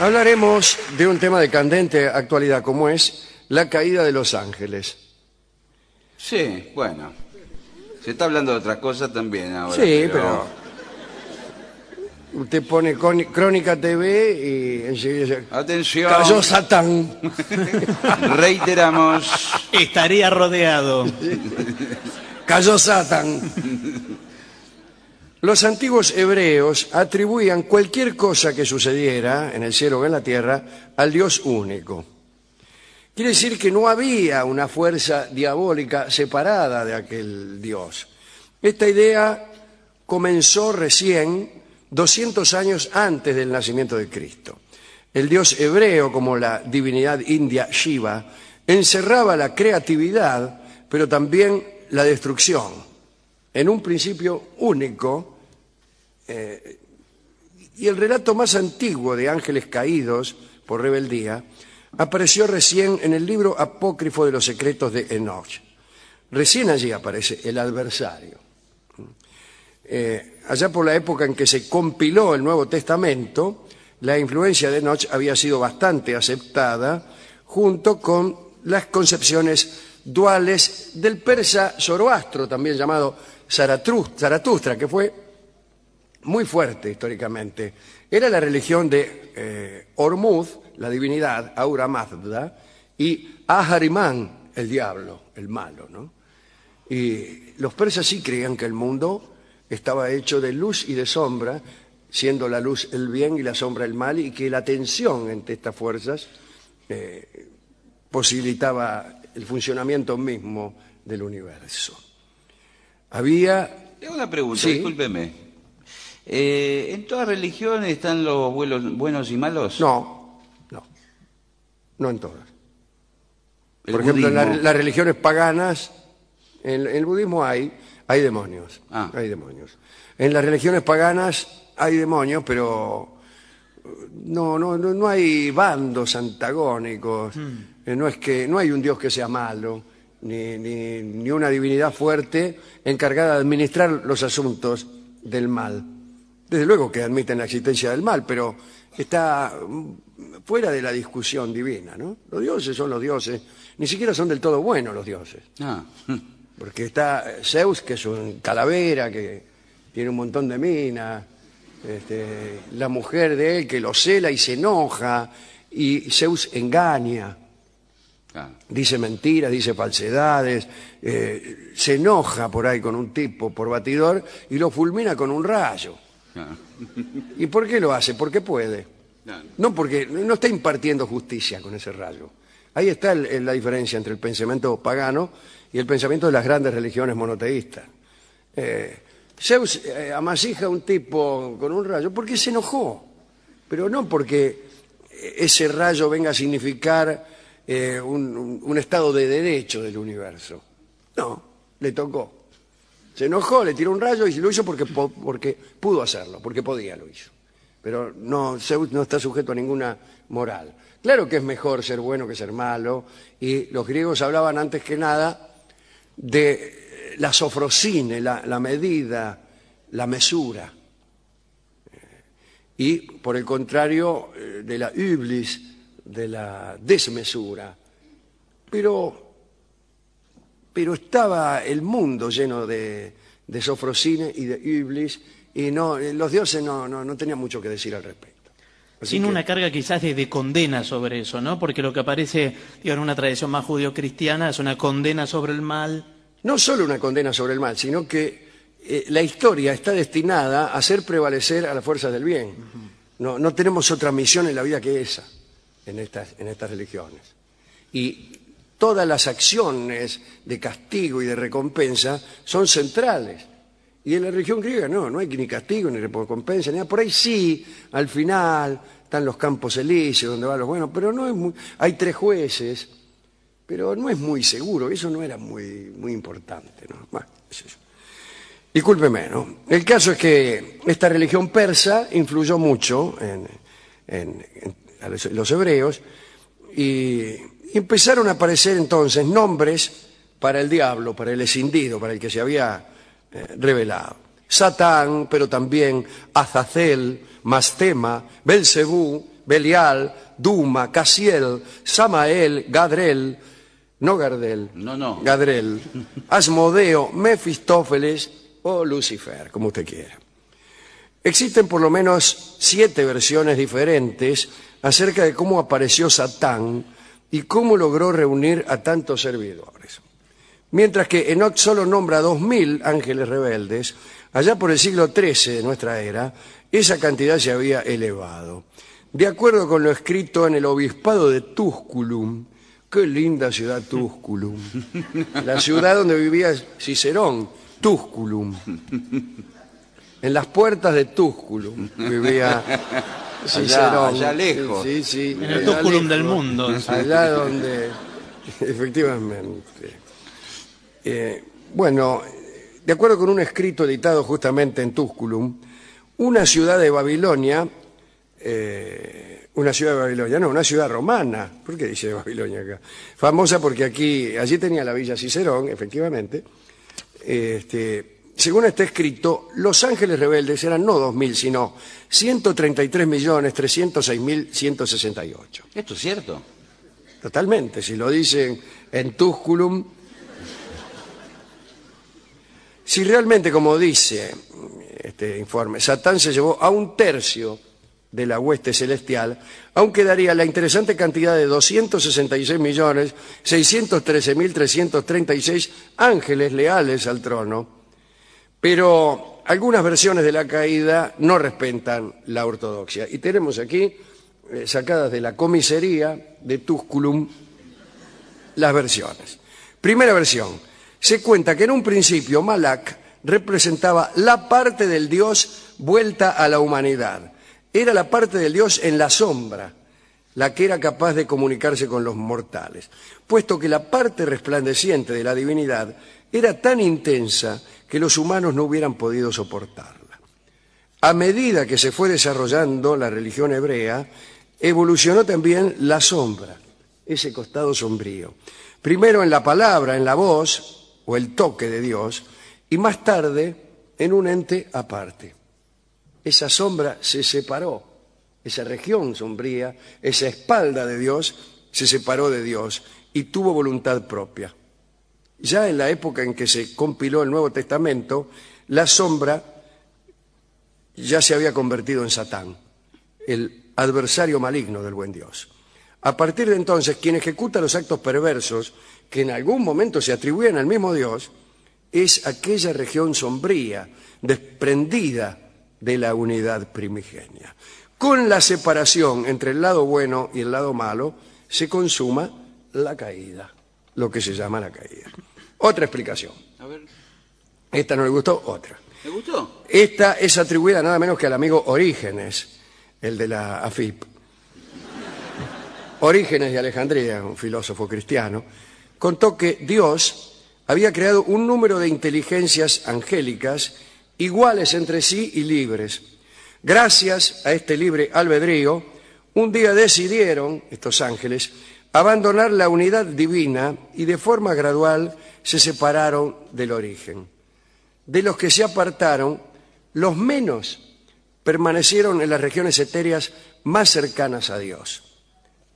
Hablaremos de un tema de candente actualidad como es la caída de los ángeles. Sí, bueno. Se está hablando de otra cosa también ahora. Sí, pero... Usted pone Crónica TV y enseguida dice, Atención. cayó Satán. Reiteramos. Estaría rodeado. Cayó Satán. Los antiguos hebreos atribuían cualquier cosa que sucediera en el cielo o en la tierra al Dios único. Quiere decir que no había una fuerza diabólica separada de aquel Dios. Esta idea comenzó recién 200 años antes del nacimiento de Cristo. El Dios hebreo, como la divinidad india Shiva, encerraba la creatividad, pero también la destrucción, en un principio único eh, y el relato más antiguo de ángeles caídos por rebeldía apareció recién en el libro apócrifo de los secretos de Enoch. Recién allí aparece el adversario. Eh, allá por la época en que se compiló el Nuevo Testamento, la influencia de Enoch había sido bastante aceptada junto con las concepciones duales del persa Zoroastro, también llamado Zaratustra, que fue muy fuerte históricamente. Era la religión de eh, la divinidad, Aura Mazda, y Ahariman, el diablo, el malo. ¿no? Y los persas sí creían que el mundo estaba hecho de luz y de sombra, siendo la luz el bien y la sombra el mal, y que la tensión entre estas fuerzas eh, posibilitaba el funcionamiento mismo del universo. Había Tengo una pregunta, Sí. discúlpeme. Eh, ¿En todas religiones están los vuelos buenos y malos? No, no, no en todas. El Por ejemplo, en la- las religiones paganas, en, en el budismo hay, hay demonios. Ah. Hay demonios. En las religiones paganas hay demonios, pero eh, no, no, no, no hay bandos antagónicos. Eh, No es que no hay un Dios que sea malo, ni, ni, ni una divinidad fuerte encargada de administrar los asuntos del mal. Desde luego que admiten la existencia del mal, pero está fuera de la discusión divina, ¿no? Los dioses son los dioses, ni siquiera son del todo buenos los dioses. Ah, Porque está Zeus, que es un calavera, que tiene un montón de minas, este, la mujer de él que lo cela y se enoja, y Zeus engaña, dice mentiras, dice falsedades, eh, se enoja por ahí con un tipo por batidor y lo fulmina con un rayo. ¿Y por qué lo hace? Porque puede. Claro. No porque no está impartiendo justicia con ese rayo. Ahí está el- el- la diferencia entre el pensamiento pagano y el pensamiento de las grandes religiones monoteístas. Eh, Zeus eh, amasija a un tipo con un rayo porque se enojó, pero no porque ese rayo venga a significar eh, un, estado de derecho del universo. No, le tocó. Se enojó, le tiró un rayo y lo hizo porque, po- porque pudo hacerlo, porque podía lo hizo. Pero no, Zeus no está sujeto a ninguna moral. Claro que es mejor ser bueno que ser malo, y los griegos hablaban antes que nada de la sofrosine, la, la medida, la mesura. Y por el contrario, eh, de la iblis, de la desmesura. Pero pero estaba el mundo lleno de, de sofrosine y de iblis y no, los dioses no, no, no tenían mucho que decir al respecto. Así Sin que- una carga quizás de, de condena sobre eso, ¿no? Porque lo que aparece digo, en una tradición más judío-cristiana es una condena sobre el mal. no solo una condena sobre el mal, sino que eh, la historia está destinada a hacer prevalecer a las fuerzas del bien. No, no tenemos otra misión en la vida que esa, en estas, en estas religiones. Y todas las acciones de castigo y de recompensa son centrales. Y en la religión griega no, no hay ni castigo, ni recompensa, ni nada. Por ahí sí, al final, están los campos elíseos donde van los buenos, pero no es muy... Hay tres jueces, pero no es muy seguro, eso no era muy, muy importante, ¿no? Bueno, yo. Discúlpeme, ¿no? El caso es que esta religión persa influyó mucho en a los, los hebreos y empezaron a aparecer entonces nombres para el diablo, para el escindido, para el que se había eh, revelado. Satán, pero también Azazel, Mastema, Belcebú, Belial, Duma, Casiel, Samael, Gadrel, no Gardel, No, no. Gadrel, Asmodeo, Mefistófeles o Lucifer, como usted quiera. Existen por lo menos siete versiones diferentes acerca de cómo apareció Satán y cómo logró reunir a tantos servidores. Mientras que Enoch solo nombra 2.000 ángeles rebeldes, allá por el siglo XIII de nuestra era, esa cantidad se había elevado. De acuerdo con lo escrito en el obispado de Tusculum, qué linda ciudad Tusculum, la ciudad donde vivía Cicerón, Tusculum. En las puertas de Tusculum vivía Cicerón. allá lejos. Sí, sí, En el allá Tusculum del mundo. Allá donde, efectivamente. Eh, bueno, de acuerdo con un escrito editado justamente en Tusculum, una ciudad de Babilonia, eh, una ciudad de Babilonia, no, una ciudad romana, ¿por qué dice Babilonia acá? Famosa porque aquí, allí tenía la villa Cicerón, efectivamente. Este, según está escrito, los ángeles rebeldes eran no 2.000, sino 133.306.168. ¿Esto es cierto? Totalmente, si lo dicen en Tusculum. Si realmente, como dice este informe, Satán se llevó a un tercio de la hueste celestial, aún quedaría la interesante cantidad de 266.613.336 ángeles leales al trono, pero algunas versiones de la caída no respetan la ortodoxia. Y tenemos aquí, eh, sacadas de la comisaría de Tusculum, las versiones. Primera versión. Se cuenta que en un principio Malak representaba la parte del Dios vuelta a la humanidad. Era la parte del Dios en la sombra, la que era capaz de comunicarse con los mortales, puesto que la parte resplandeciente de la divinidad era tan intensa que los humanos no hubieran podido soportarla. A medida que se fue desarrollando la religión hebrea, evolucionó también la sombra, ese costado sombrío. Primero en la palabra, en la voz o el toque de Dios, y más tarde en un ente aparte. Esa sombra se separó, esa región sombría, esa espalda de Dios, se separó de Dios y tuvo voluntad propia. Ya en la época en que se compiló el Nuevo Testamento, la sombra ya se había convertido en Satán, el adversario maligno del buen Dios. A partir de entonces, quien ejecuta los actos perversos que en algún momento se atribuyen al mismo Dios, es aquella región sombría, desprendida de la unidad primigenia. Con la separación entre el lado bueno y el lado malo, se consuma la caída, lo que se llama la caída. Otra explicación. A ver, Esta no le gustó, otra. ¿me gustó? Esta es atribuida nada menos que al amigo Orígenes, el de la AFIP. Orígenes de Alejandría, un filósofo cristiano, contó que Dios había creado un número de inteligencias angélicas iguales entre sí y libres. Gracias a este libre albedrío, un día decidieron, estos ángeles, abandonar la unidad divina y de forma gradual se separaron del origen. De los que se apartaron, los menos permanecieron en las regiones etéreas más cercanas a Dios.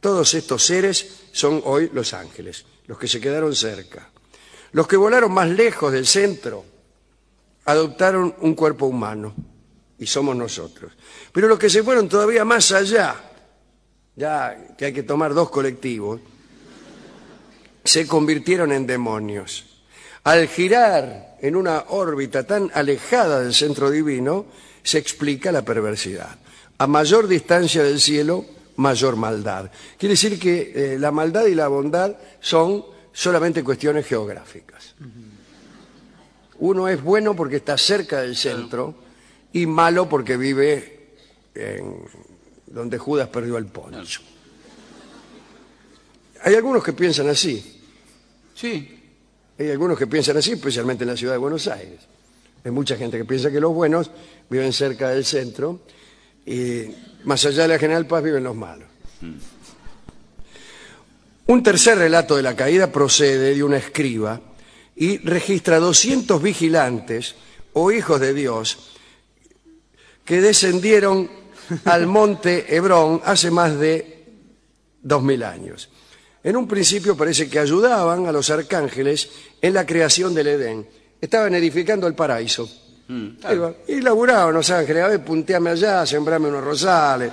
Todos estos seres son hoy los ángeles, los que se quedaron cerca. Los que volaron más lejos del centro adoptaron un cuerpo humano y somos nosotros. Pero los que se fueron todavía más allá, ya que hay que tomar dos colectivos, se convirtieron en demonios. Al girar en una órbita tan alejada del centro divino, se explica la perversidad. A mayor distancia del cielo, mayor maldad. Quiere decir que eh, la maldad y la bondad son solamente cuestiones geográficas. Uno es bueno porque está cerca del centro y malo porque vive en donde Judas perdió el poncho. Hay algunos que piensan así. Sí. Hay algunos que piensan así, especialmente en la ciudad de Buenos Aires. Hay mucha gente que piensa que los buenos viven cerca del centro y más allá de la General Paz viven los malos. Un tercer relato de la caída procede de una escriba y registra 200 vigilantes o hijos de Dios que descendieron al monte Hebrón hace más de dos mil años. En un principio parece que ayudaban a los arcángeles en la creación del Edén. Estaban edificando el paraíso. Iba- Y laburaban los ángeles, a ver, punteame allá, sembrame unos rosales.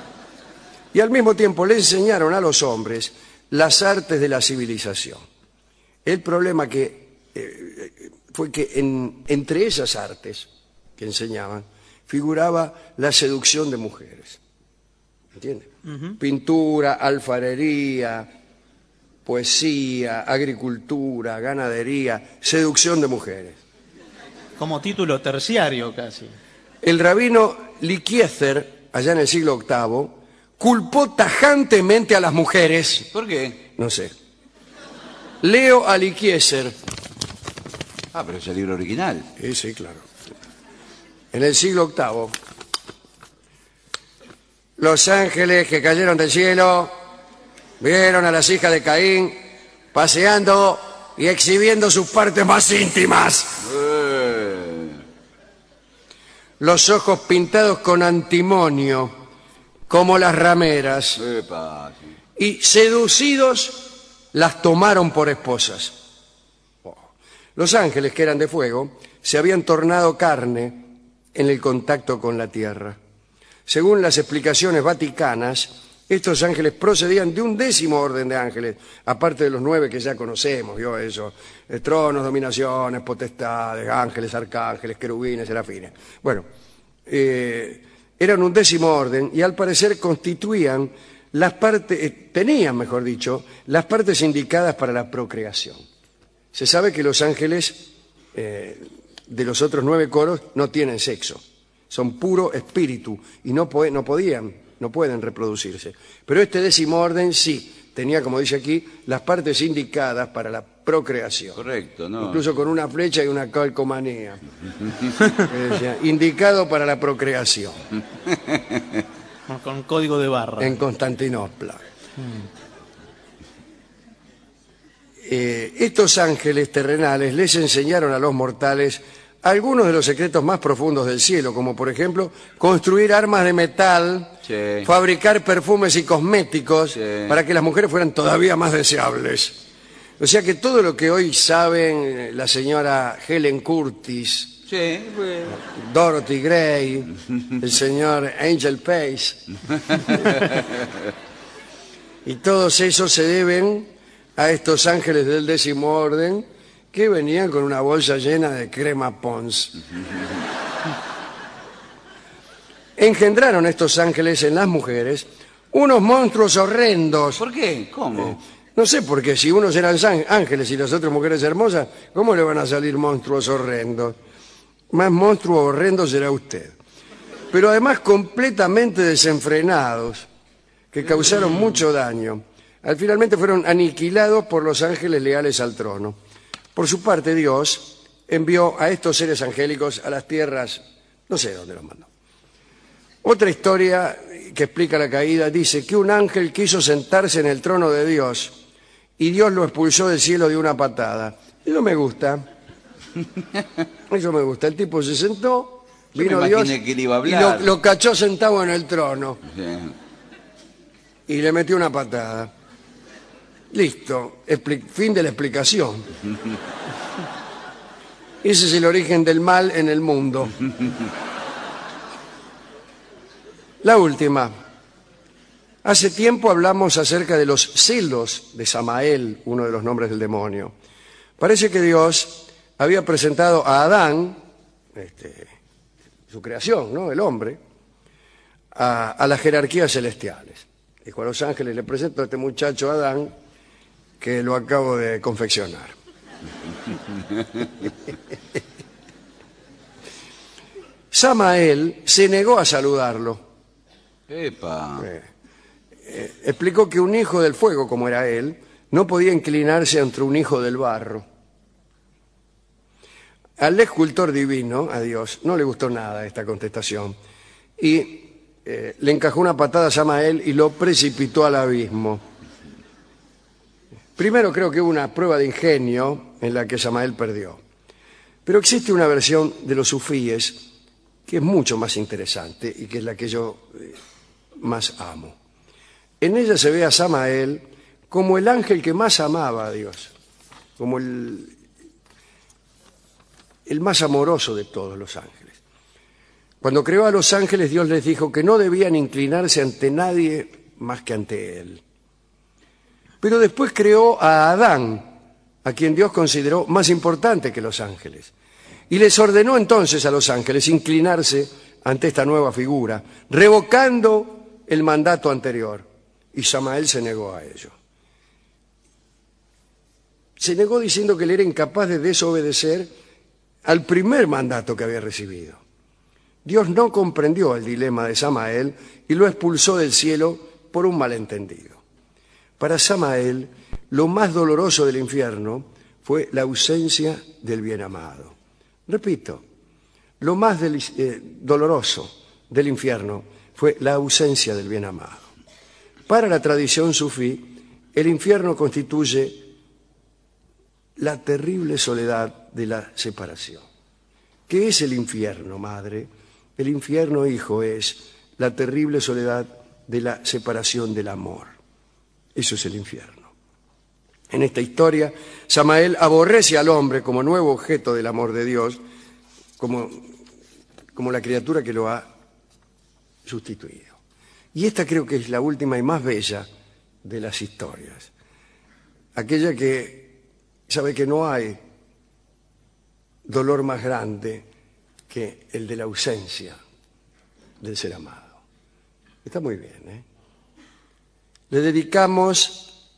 Y al mismo tiempo le enseñaron a los hombres las artes de la civilización. El problema que eh, fue que en- entre esas artes que enseñaban figuraba la seducción de mujeres. ¿Entiendes? Pintura, alfarería, poesía, agricultura, ganadería, seducción de mujeres. Como título terciario casi. El rabino Likiezer, allá en el siglo VIII, culpó tajantemente a las mujeres. ¿Por qué? No sé. Leo a Likiezer. Ah, pero es el libro original. Sí, sí, claro. En el siglo VIII, los ángeles que cayeron del cielo vieron a las hijas de Caín paseando y exhibiendo sus partes más íntimas. Eh, Los ojos pintados con antimonio, como las rameras, y seducidos las tomaron por esposas. Oh. Los ángeles, que eran de fuego, se habían tornado carne en el contacto con la tierra. Según las explicaciones vaticanas, estos ángeles procedían de un décimo orden de ángeles, aparte de los nueve que ya conocemos, ¿vio eso? Eh, Tronos, dominaciones, potestades, ángeles, arcángeles, querubines, serafines. Bueno, eh, eran un décimo orden y al parecer constituían las partes, eh, tenían, mejor dicho, las partes indicadas para la procreación. Se sabe que los ángeles de los otros nueve coros no tienen sexo, son puro espíritu y no, po- no podían, no pueden reproducirse. Pero este décimo orden sí, tenía, como dice aquí, las partes indicadas para la procreación. Correcto, ¿no? Incluso con una flecha y una calcomanía. Decía, indicado para la procreación Con código de barra. en Constantinopla. Eh, estos ángeles terrenales les enseñaron a los mortales algunos de los secretos más profundos del cielo, como por ejemplo construir armas de metal, Sí. fabricar perfumes y cosméticos Sí. para que las mujeres fueran todavía más deseables. O sea que todo lo que hoy saben eh, la señora Helen Curtis, Sí, pues, Dorothy Gray, el señor Angel Pace. y todos esos se deben a estos ángeles del décimo orden que venían con una bolsa llena de crema Pons. Engendraron estos ángeles en las mujeres unos monstruos horrendos. ¿por qué? ¿Cómo? No sé, porque si unos eran ángeles y las otras mujeres hermosas, ¿cómo le van a salir monstruos horrendos? Más monstruo horrendo será usted. Pero además completamente desenfrenados, que causaron mucho daño. Al finalmente fueron aniquilados por los ángeles leales al trono. Por su parte, Dios envió a estos seres angélicos a las tierras, no sé dónde los mandó. Otra historia que explica la caída dice que un ángel quiso sentarse en el trono de Dios y Dios lo expulsó del cielo de una patada. Eso me gusta. Eso me gusta. El tipo se sentó, vino Dios que iba a y lo, lo cachó sentado en el trono Sí. y le metió una patada. Listo, fin de la explicación. Ese es el origen del mal en el mundo. La última. Hace tiempo hablamos acerca de los celos de Samael, uno de los nombres del demonio. Parece que Dios había presentado a Adán, este, su creación, ¿no? el hombre, a, las jerarquías celestiales. Dijo a los ángeles, le presento a este muchacho Adán que lo acabo de confeccionar. Samael se negó a saludarlo. Epa. Explicó que un hijo del fuego, como era él, no podía inclinarse ante un hijo del barro. Al escultor divino, a Dios, no le gustó nada esta contestación y eh, le encajó una patada a Samael y lo precipitó al abismo. Primero creo que hubo una prueba de ingenio en la que Samael perdió. Pero existe una versión de los sufíes que es mucho más interesante y que es la que yo eh, más amo. En ella se ve a Samael como el ángel que más amaba a Dios, como el, el más amoroso de todos los ángeles. Cuando creó a los ángeles, Dios les dijo que no debían inclinarse ante nadie más que ante Él. Pero después creó a Adán, a quien Dios consideró más importante que los ángeles. Y les ordenó entonces a los ángeles inclinarse ante esta nueva figura, revocando el mandato anterior. Y Samael se negó a ello. Se negó diciendo que él era incapaz de desobedecer al primer mandato que había recibido. Dios no comprendió el dilema de Samael y lo expulsó del cielo por un malentendido. Para Samael, lo más doloroso del infierno fue la ausencia del bien amado. Repito, lo más eh, doloroso del infierno fue la ausencia del bien amado. Para la tradición sufí, el infierno constituye la terrible soledad de la separación. ¿Qué es el infierno, madre? El infierno, hijo, es la terrible soledad de la separación del amor. Eso es el infierno. En esta historia, Samael aborrece al hombre como nuevo objeto del amor de Dios, como, como la criatura que lo ha sustituido. Y esta creo que es la última y más bella de las historias. Aquella que sabe que no hay dolor más grande que el de la ausencia del ser amado. Está muy bien. ¿eh? Le dedicamos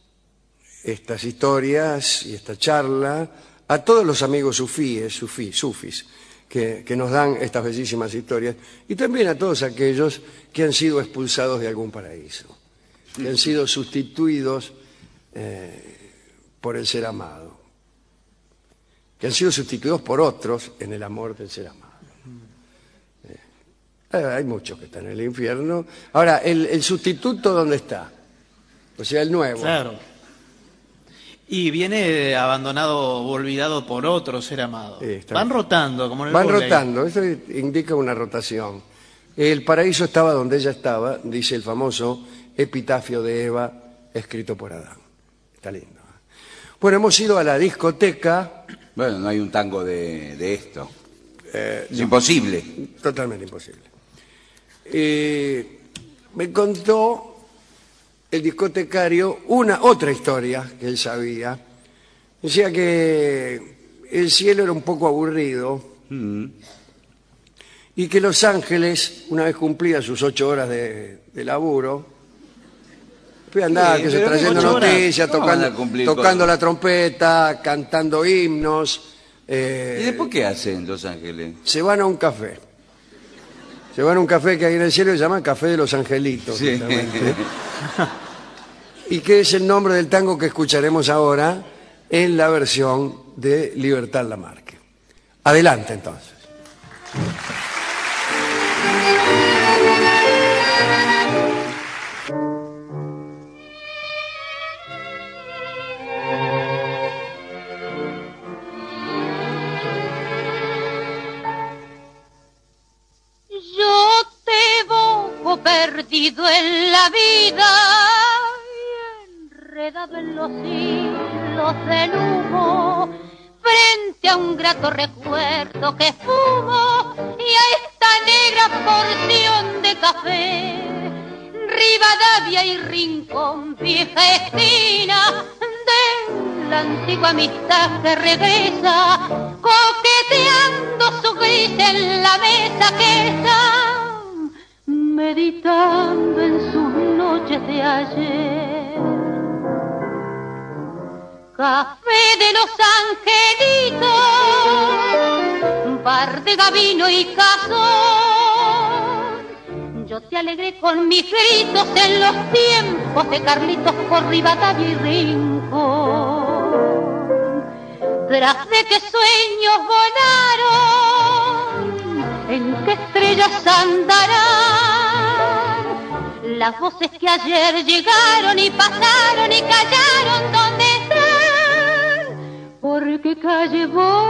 estas historias y esta charla a todos los amigos sufíes, sufís, que, que, nos dan estas bellísimas historias, y también a todos aquellos que han sido expulsados de algún paraíso, que han sido sustituidos eh, por el ser amado, que han sido sustituidos por otros en el amor del ser amado. Eh, hay muchos que están en el infierno. Ahora, ¿el, sustituto dónde está? O sea, el nuevo. Claro. Y viene abandonado o olvidado por otro ser amado. Van rotando, como en el Van rotando, eso indica una rotación. El paraíso estaba donde ella estaba, dice el famoso epitafio de Eva, escrito por Adán. Está lindo. ¿eh? Bueno, hemos ido a la discoteca. Bueno, no hay un tango de, esto. Eh, es imposible. Totalmente imposible. Eh, me contó el discotecario una otra historia que él sabía. Decía que el cielo era un poco aburrido mm. y que Los Ángeles, una vez cumplidas sus ocho horas de, laburo, fue andar, que se trayendo noticias, tocando, la trompeta, cantando himnos. Eh, ¿Y después qué hacen Los Ángeles? Se van a un café. Se van a un café que hay en el cielo y se llama Café de los Angelitos. y que es el nombre del tango que escucharemos ahora en la versión de Libertad Lamarque. Adelante entonces. Los hilos del humo, frente a un grato recuerdo que fumo y a esta negra porción de café. Rivadavia y rincón, vieja esquina de la antigua amistad que regresa, coqueteando su gris en la mesa que está meditando en sus noches de ayer. Café de los angelitos, bar de gavino y cazón. Yo te alegré con mis gritos en los tiempos de Carlitos por Rivadavia y Rincón. Tras de que sueños volaron, en qué estrellas andarán las voces que ayer llegaron y pasaron y callaron, ¿dónde están? Porque calle volverán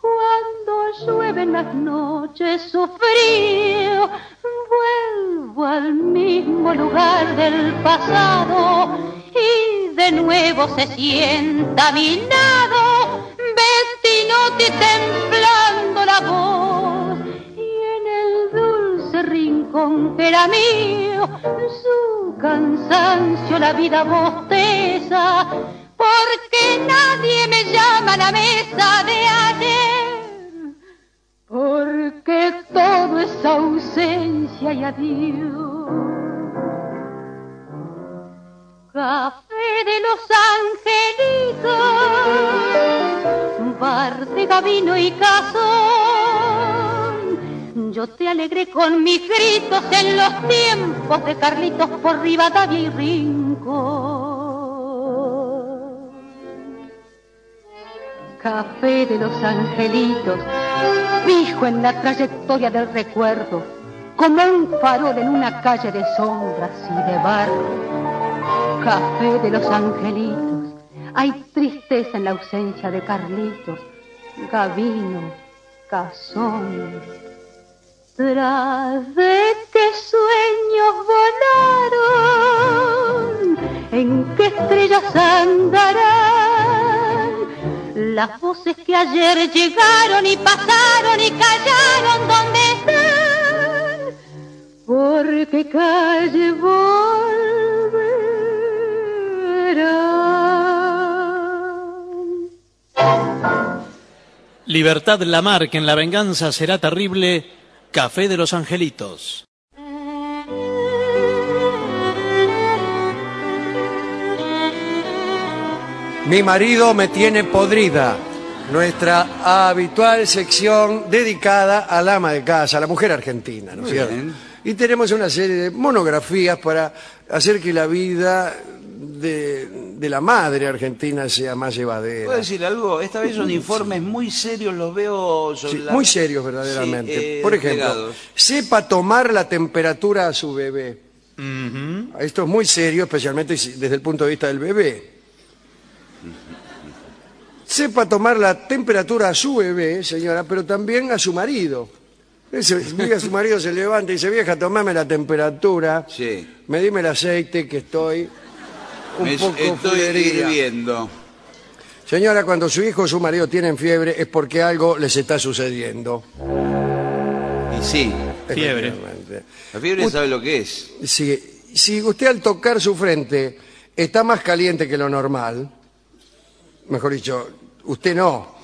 cuando llueven las noches su frío. pasado y de nuevo se sienta mi lado, temblando la voz y en el dulce rincón que era mío, su cansancio la vida bosteza, porque nadie me llama a la mesa de ayer. Porque todo es ausencia y adiós. Café de los angelitos, bar de Gavino y Cazón. Yo te alegré con mis gritos en los tiempos de Carlitos por Rivadavia y Rincón. Café de los angelitos, fijo en la trayectoria del recuerdo, como un farol en una calle de sombras y de barro. Café de los angelitos, hay tristeza en la ausencia de Carlitos, Gavino, Cazón. Tras de qué sueños volaron, en qué estrellas andarán las voces que ayer llegaron y pasaron y callaron, ¿dónde están? Porque calle volverán. Libertad Lamarque en La venganza será terrible. Café de los Angelitos. Mi marido me tiene podrida. Nuestra habitual sección dedicada al ama de casa, a la mujer argentina, ¿no es cierto? Y tenemos una serie de monografías para hacer que la vida de, de la madre argentina sea más llevadera. ¿Puedo decir algo? Esta vez son informes muy serios, los veo sobre Sí, la- muy serios verdaderamente. Sí, eh, Por ejemplo, sepa tomar la temperatura a su bebé. Esto es muy serio, especialmente si- desde el punto de vista del bebé. Sepa tomar la temperatura a su bebé, señora, pero también a su marido. Ese día su marido se levanta y dice, vieja, tomame la temperatura, Sí. medime el aceite que estoy un Me- poco estoy fulería". hirviendo. Señora, cuando su hijo o su marido tienen fiebre es porque algo les está sucediendo. Y sí, Fiebre. Efectivamente. la fiebre sabe lo que es. Si, si usted al tocar su frente está más caliente que lo normal, mejor dicho, usted no,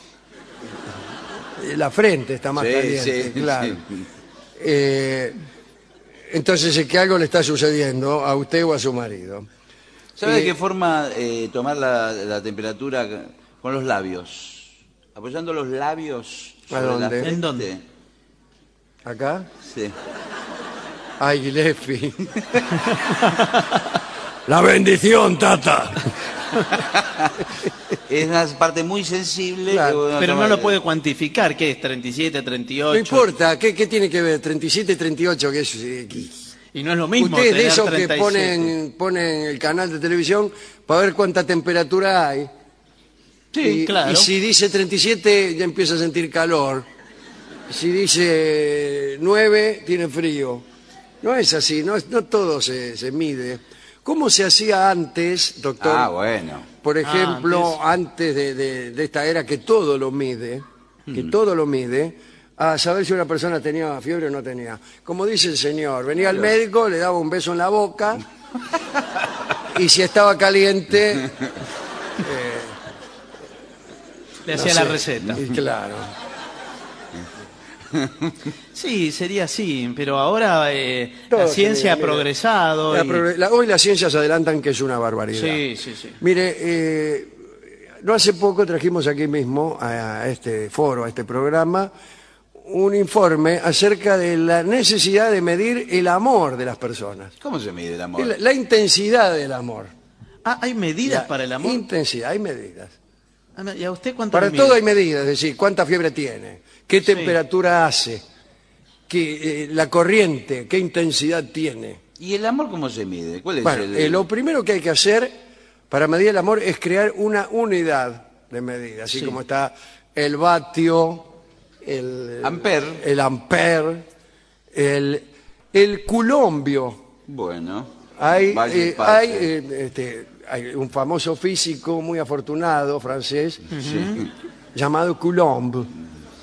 la frente está más Sí, caliente, sí, claro. sí. Eh, entonces es que algo le está sucediendo a usted o a su marido. ¿Sabe Eh, de qué forma eh, tomar la, la temperatura con los labios? Apoyando los labios ¿A la dónde? frente. ¿En dónde? ¿Acá? Sí. Ay, Lefi. la bendición, tata. Es una parte muy sensible. Claro, que uno Pero no lo puede cuantificar. ¿Qué es? ¿37, 38? No importa, ¿qué, qué tiene que ver? 37 y 38, que es... eh, Y no es lo mismo. Ustedes de esos que 37. ponen, ponen el canal de televisión para ver cuánta temperatura hay. Sí, y, claro. y si dice 37 ya empieza a sentir calor. Si dice 9 tiene frío. No es así, no, es- no todo se, se mide. ¿Cómo se hacía antes, doctor? Ah, bueno. Por ejemplo, Ah, antes de, de- de esta era que todo lo mide, que todo lo mide, a saber si una persona tenía fiebre o no tenía. Como dice el señor, venía al médico, le daba un beso en la boca y si estaba caliente, Le no hacía sé. la receta. Y claro. Sí, sería así, pero ahora eh, la ciencia ha progresado. La y- progre- la- hoy las ciencias adelantan que es una barbaridad. Sí, sí, sí. Mire, eh, no hace poco trajimos aquí mismo a este foro, a este programa, un informe acerca de la necesidad de medir el amor de las personas. ¿Cómo se mide el amor? La, la intensidad del amor. Ah, ¿hay medidas La para el amor? Intensidad, hay medidas. Ah, ¿Y a usted cuánto Para todo hay medidas, es decir, cuánta fiebre tiene, qué temperatura hace, qué, eh, la corriente, qué intensidad tiene. ¿Y el amor cómo se mide? ¿Cuál es Bueno, el...? eh, lo primero que hay que hacer para medir el amor es crear una unidad de medida, así Sí. como está el vatio, el Amper. el amper, el, el culombio. Bueno. Hay, eh, hay, eh, este, hay un famoso físico muy afortunado francés llamado Coulomb.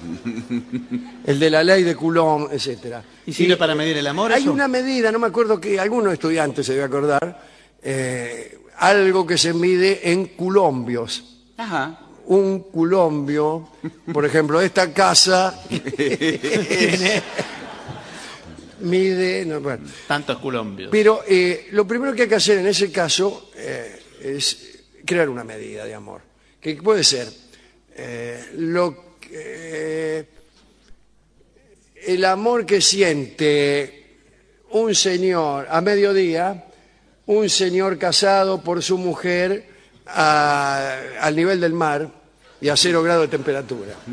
El de la ley de Coulomb, etcétera. ¿Y sirve para medir el amor Hay eso? una medida, no me acuerdo que algunos estudiantes se debe acordar, eh, algo que se mide en culombios. Ajá. Un culombio, por ejemplo, esta casa mide... no, bueno. Tantos colombios. Pero eh, lo primero que hay que hacer en ese caso eh, es crear una medida de amor. Que puede ser eh, lo que- eh, el amor que siente un señor a mediodía, un señor casado por su mujer a- al nivel del mar y a cero grado de temperatura.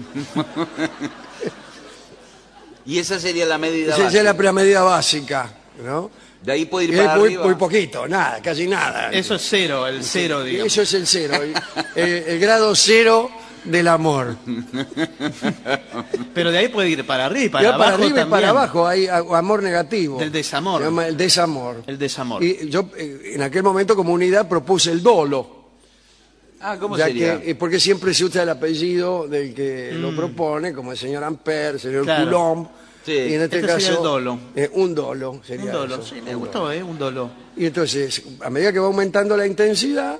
Y esa sería la medida Esa es la, básica. la medida básica, ¿no? De ahí puede ir Y es para muy, arriba. muy poquito, nada, casi nada. Eso es cero, el cero, digamos. Eso es el cero, el, el- el grado cero del amor. Pero de ahí puede ir para arriba y para para abajo arriba y para abajo hay amor negativo. Del desamor. Se llama el desamor. El desamor. Y yo eh, en aquel momento como unidad propuse el dolo. Ah, ¿cómo ya sería? que- eh, porque siempre se usa el apellido del que lo propone, como el señor Ampère, el señor Mm. Claro. Coulomb. Sí. Y en este, Este caso. sería el dolo. eh, un dolo sería Un dolo, eso, sí, un me dolo. gustó, ¿eh? Un dolo. Y entonces, a medida que va aumentando la intensidad,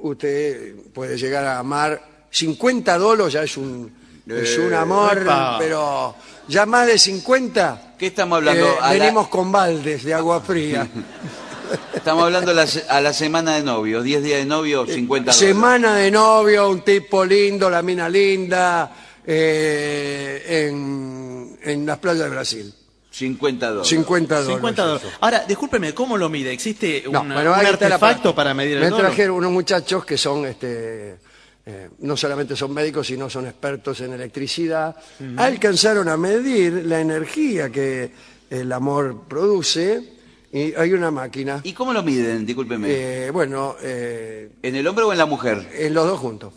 usted puede llegar a amar 50 dolos, ya es un, es un amor, epa. pero ya más de 50. ¿Qué estamos hablando? eh, A la- venimos con baldes de agua fría. Estamos hablando a la, se- a la semana de novio, 10 días de novio, 50 dólares. Semana de novio, un tipo lindo, la mina linda, eh, en, en las playas de Brasil. 50 dólares. 50 dólares. 50 dólares. Ahora, discúlpeme, ¿cómo lo mide? ¿Existe un, No, un bueno, ahí está la artefacto para medir el Me trajeron unos muchachos que son, este, eh, no solamente son médicos, sino son expertos en electricidad. Alcanzaron a medir la energía que el amor produce y hay una máquina. ¿Y cómo lo miden? Discúlpeme. eh, bueno, eh, ¿En el hombre o en la mujer? en los dos juntos.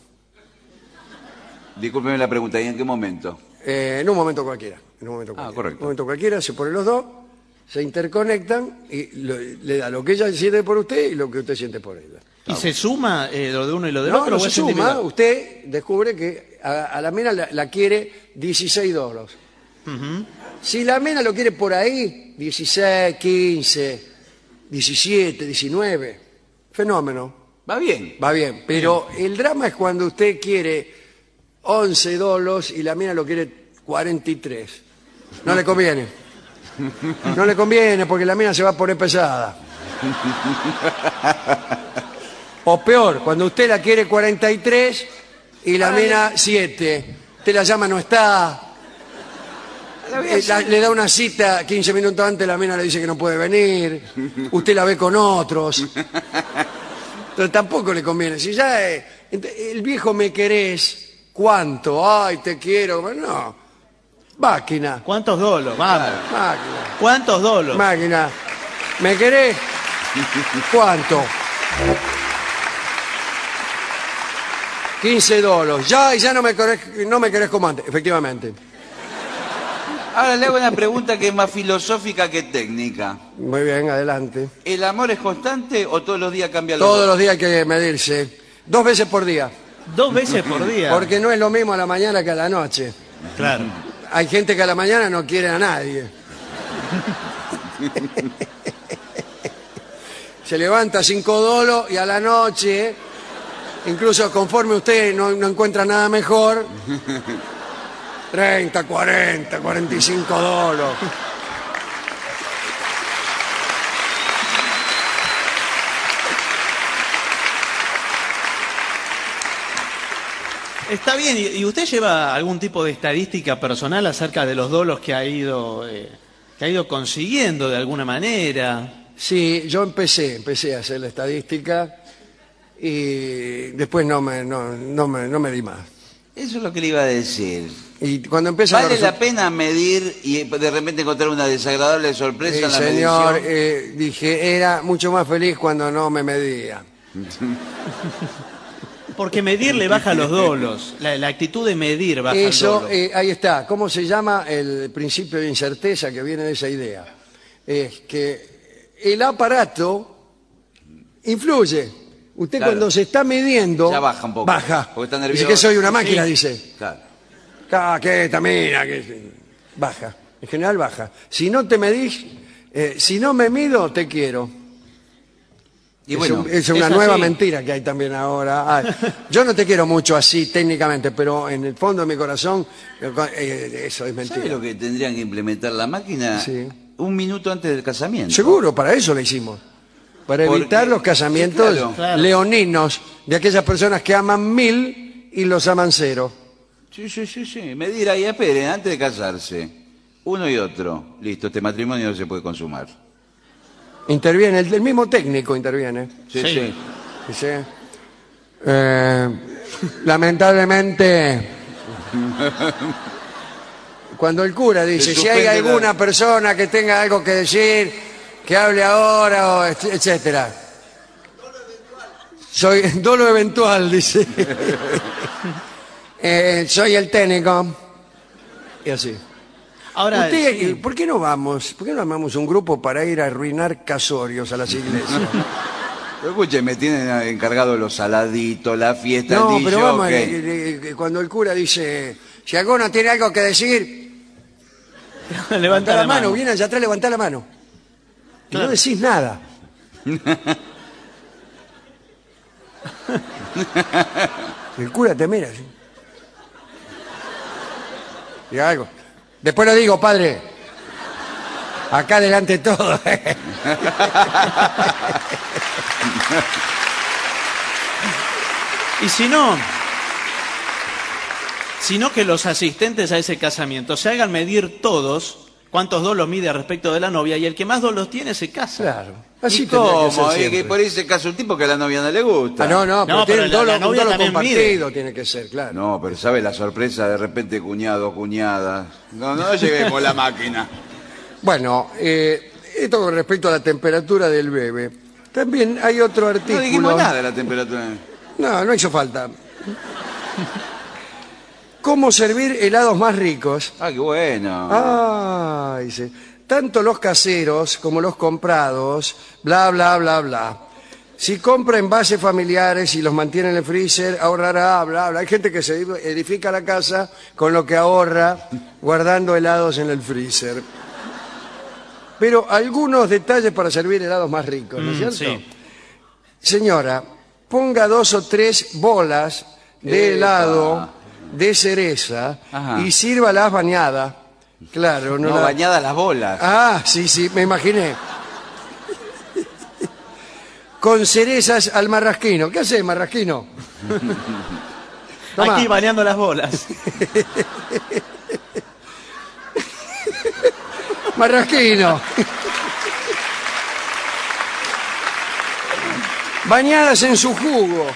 Discúlpeme la pregunta, ¿y en qué momento? En un momento cualquiera. En un momento Ah, cualquiera. correcto. En un momento cualquiera se ponen los dos, se interconectan y lo- le da lo que ella siente por usted y lo que usted siente por ella. ¿Y se suma eh, lo de uno y lo del No, otro? no o se es suma, individual? usted descubre que a, a la mena la, la quiere 16 dólares. Si la mena lo quiere por ahí, 16, 15, 17, 19, fenómeno, Va bien. va bien. Pero el drama es cuando usted quiere 11 dólares y la mena lo quiere 43. No le conviene. No le conviene porque la mina se va a poner pesada. O peor, cuando usted la quiere 43 y la mina 7. Usted la llama, no está. Eh, la- le da una cita 15 minutos antes, la mina le dice que no puede venir. Usted la ve con otros. Pero tampoco le conviene. Si ya eh, ent- el viejo me querés, ¿cuánto? Ay, te quiero. Bueno, No. Máquina. ¿Cuántos dolos? Vamos. Máquina. ¿Cuántos dolos? Máquina. ¿Me querés? ¿Cuánto? 15 dólares. Ya, ya no me querés, no me querés como antes. Efectivamente. Ahora le hago una pregunta que es más filosófica que técnica. Muy bien, adelante. ¿El amor es constante o todos los días cambia lo Todos los días hay que medirse. Dos veces por día. Dos veces por día. Porque no es lo mismo a la mañana que a la noche. Claro. Hay gente que a la mañana no quiere a nadie. Se levanta cinco dolos y a la noche, incluso conforme usted no, no encuentra nada mejor, 30, 40, 45 dolos. Está bien. ¿Y usted lleva algún tipo de estadística personal acerca de los dolos que ha ido, eh, que ha ido consiguiendo de alguna manera? Sí, yo empecé, empecé a hacer la estadística y después no me, no, no me, no me di más. Eso es lo que le iba a decir. Y cuando empiezan ¿Vale la pena medir y de repente encontrar una desagradable sorpresa Sí, en la señor, medición? eh, dije, era mucho más feliz cuando no me medía. Porque medir le baja los dolos. La, la actitud de medir baja el Eso, dolo. eh, ahí está. ¿Cómo se llama el principio de incerteza que viene de esa idea? Es que el aparato influye. Usted Claro. cuando se está midiendo... Ya baja un poco, Baja. porque está Dice nervioso. que soy una máquina, Sí. dice. Claro. Ah, que esta mina, que... Baja. En general baja. Si no te medís, eh, si no me mido, te quiero. Y es, un- es una es nueva así. mentira que hay también ahora. Ay, yo no te quiero mucho así técnicamente, pero en el fondo de mi corazón eh, eh, eso es ¿sabe mentira. lo que tendrían que implementar la máquina? Sí. Un minuto antes del casamiento. Seguro, para eso lo hicimos. Para Porque- evitar los casamientos Claro. Claro. leoninos de aquellas personas que aman mil y los aman cero. Sí, sí, sí, sí. Medir ahí, esperen, antes de casarse. Uno y otro. Listo, este matrimonio no se puede consumar. Interviene, el, el mismo técnico interviene. Sí, Sí. sí. Dice, eh, lamentablemente, cuando el cura dice, si hay la- alguna persona que tenga algo que decir, que hable ahora, o et- etcétera. Soy dolo eventual, dice. Eh, soy el técnico. Y así. Ahora, Usted, sí. eh, ¿Por qué no vamos? ¿Por qué no armamos un grupo para ir a arruinar casorios a las iglesias? Pero escuche, me tienen encargado los saladitos, la fiesta, No, el pero DJ, vamos, ok. eh, eh, eh, cuando el cura dice, si alguno tiene algo que decir, levanta levanta la, mano, viene allá atrás, levanta la mano. Y Claro. no decís nada. el cura te mira así. Y algo. Después lo digo, padre. Acá delante todo. Y si no, sino que los asistentes a ese casamiento se hagan medir todos cuántos dolos mide respecto de la novia y el que más dolos tiene se casa. claro. Así ¿Y tendría que ser cómo? Y siempre. que por ahí se casa un tipo que a la novia no le gusta. Ah, no, no, pero, No, tiene pero un la- dolo, la un novia dolo también compartido, tiene que ser, claro. No, pero ¿sabe la sorpresa de repente cuñado, cuñada? No, no lleguemos la máquina. Bueno, eh, esto con respecto a la temperatura del bebé. También hay otro No artículo. dijimos nada de la temperatura. No, no hizo falta. ¿Cómo servir helados más ricos? Ah, qué bueno. Ah, dice. Tanto los caseros como los comprados, bla, bla, bla, bla. Si compra envases familiares y los mantiene en el freezer, ahorrará, bla, bla. Hay gente que se edifica la casa con lo que ahorra guardando helados en el freezer. Pero algunos detalles para servir helados más ricos, ¿no es Mm, cierto? sí. Señora, ponga dos o tres bolas de helado de cereza Ajá. y sírvalas bañadas. Claro, no, No, la- bañadas las bolas. Ah, sí, sí, me imaginé. Con cerezas al marrasquino. ¿Qué hace marrasquino? Tomá. Aquí bañando las bolas. Marrasquino. Bañadas en su jugo.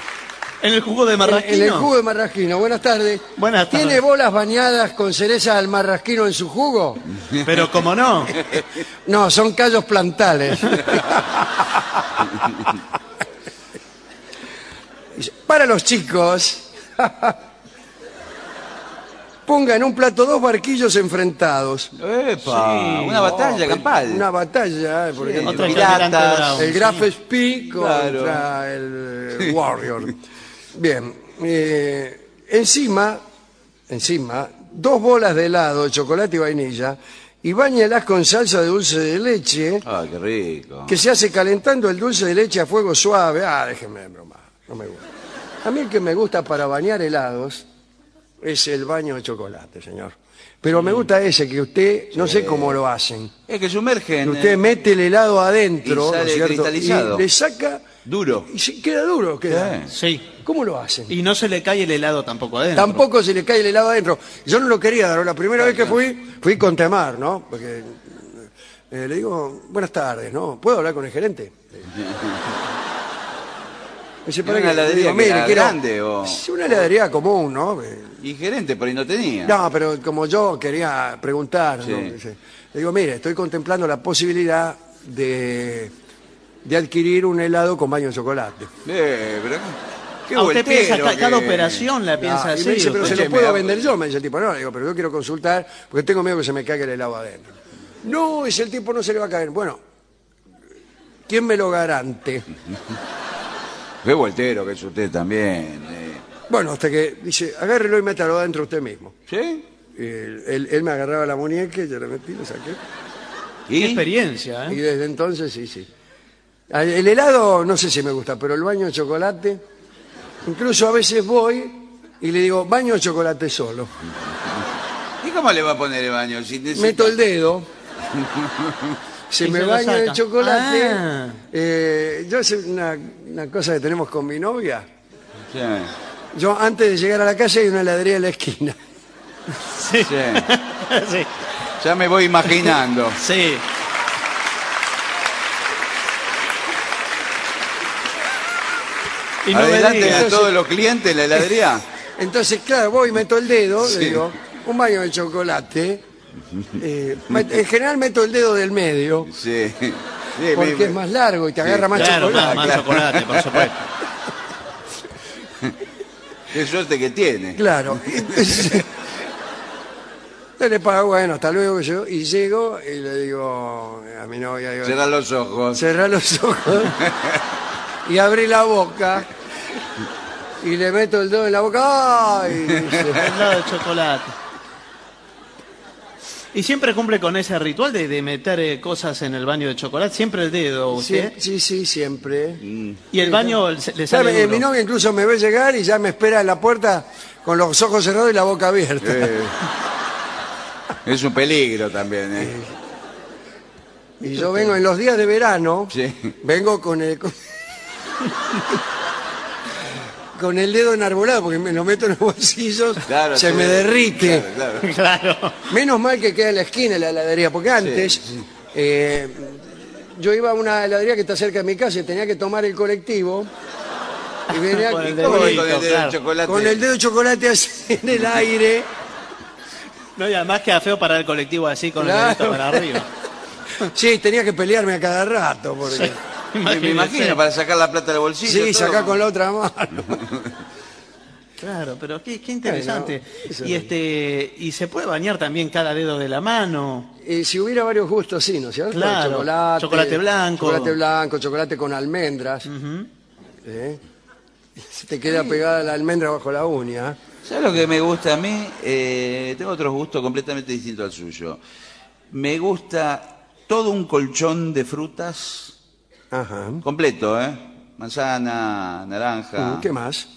En el jugo de marrasquino. En el jugo de marrasquino. Buenas tardes. Buenas tardes. ¿Tiene bolas bañadas con cerezas al marrasquino en su jugo? Pero como no. No, son callos plantales. Para los chicos, ponga en un plato dos barquillos enfrentados. ¡Epa! una batalla campal. Una batalla, por ejemplo, Otra piratas, el Graf Spee contra Claro. el eh, Warrior. Bien, eh, encima, encima, dos bolas de helado de chocolate y vainilla y bañalas con salsa de dulce de leche Ah, qué rico. que se hace calentando el dulce de leche a fuego suave. Ah, déjeme de bromar, no me gusta. A mí el que me gusta para bañar helados es el baño de chocolate, señor. Pero me gusta ese que usted, no sé cómo lo hacen. Es que sumergen. Que usted mete el helado adentro, Y ¿no sale es cierto? cristalizado. y le saca Duro. y se queda duro, queda. Sí. ¿Cómo lo hacen? Y no se le cae el helado tampoco adentro. Tampoco se le cae el helado adentro. Yo no lo quería dar. La primera vez que fui, fui con temar, ¿no? Porque eh, le digo, buenas tardes, ¿no? ¿Puedo hablar con el gerente? Me dice, ¿Era ¿para una qué? Le heladería grande o- una heladería común, ¿no? Eh, Y gerente, por ahí no tenía. No, pero como yo quería preguntar, Sí. ¿no? Dice, le digo, mire, estoy contemplando la posibilidad de, de adquirir un helado con baño de chocolate. Eh, pero qué Ah, usted piensa, voltero ca- cada operación la piensa Ah, y así. me dice, pero se lo Escúcheme, puedo ah, vender yo, me dice el tipo. No, le digo, pero yo quiero consultar porque tengo miedo que se me caiga el helado adentro. No, ese el tipo no se le va a caer. Bueno, ¿Quién me lo garante? Qué voltero que es usted también. eh. Bueno, hasta que dice, agárrelo y métalo adentro usted mismo. ¿Sí? Y él, él- él me agarraba la muñeca, yo la metí, la saqué. Qué ¿Y? experiencia, Y ¿eh? desde entonces, sí, sí. Ah, El helado, no sé si me gusta, pero el baño de chocolate, incluso a veces voy y le digo, baño de chocolate solo. ¿Y cómo le va a poner el baño? Si necesita- Meto el dedo, se Y me se lo baña de saca. chocolate. Ah. Eh, yo sé una, una cosa que tenemos con mi novia. Sí. Yo antes de llegar a la casa hay una heladería en la esquina. Sí. sí. sí. Ya me voy imaginando. Sí. Y no me Adelante de todos los clientes la heladería. Entonces, claro, voy y meto el dedo, Sí. le digo, un baño de chocolate. Eh, met- en general meto el dedo del medio, Sí. Sí, porque me- es más largo y te agarra más Claro, chocolate. más, más claro. chocolate, por supuesto. Qué suerte que tiene. Claro. Entonces, yo le pago, bueno, hasta luego yo, y llego y le digo a mi novia, digo, Cerrar los ojos. cerrá los ojos y abrí la boca y le meto el dedo en la boca. ¡Ay! dice. Helado de chocolate. Y siempre cumple con ese ritual de, de meter eh, cosas en el baño de chocolate, siempre el dedo Sí, usted. sí, sí, siempre. Y el baño le sale Eh, duro. Mi novia incluso me ve llegar y ya me espera en la puerta con los ojos cerrados y la boca abierta. Eh, es un peligro también. ¿eh? Y yo vengo en los días de verano, Sí. vengo con el con, con el dedo enarbolado porque me lo meto en los bolsillos, Claro, se sí. me derrite. Claro, claro. Claro. Menos mal que queda en la esquina la heladería, porque antes eh, yo iba a una heladería que está cerca de mi casa y tenía que tomar el colectivo y venía Con el con, dedo. Con el, el, con el dedo de claro. chocolate. con el dedo de chocolate así en el aire. No, y además queda feo para el colectivo así con Claro. el dedito para arriba. Sí, tenía que pelearme a cada rato. Porque... Me, imagino, para sacar la plata del bolsillo. Sí, todo. sacar con la otra mano. Claro, pero qué, qué interesante. Y es. este y se puede bañar también cada dedo de la mano. Y si hubiera varios gustos, sí, ¿no es cierto? Claro, Chocolate, chocolate blanco. Chocolate blanco, chocolate con almendras. ¿eh? Se te queda pegada la almendra bajo la uña. ¿Sabes lo que me gusta a mí? Eh, tengo otro gusto completamente distinto al suyo. Me gusta todo un colchón de frutas Ajá. completo, ¿eh? Manzana, naranja. ¿Qué más?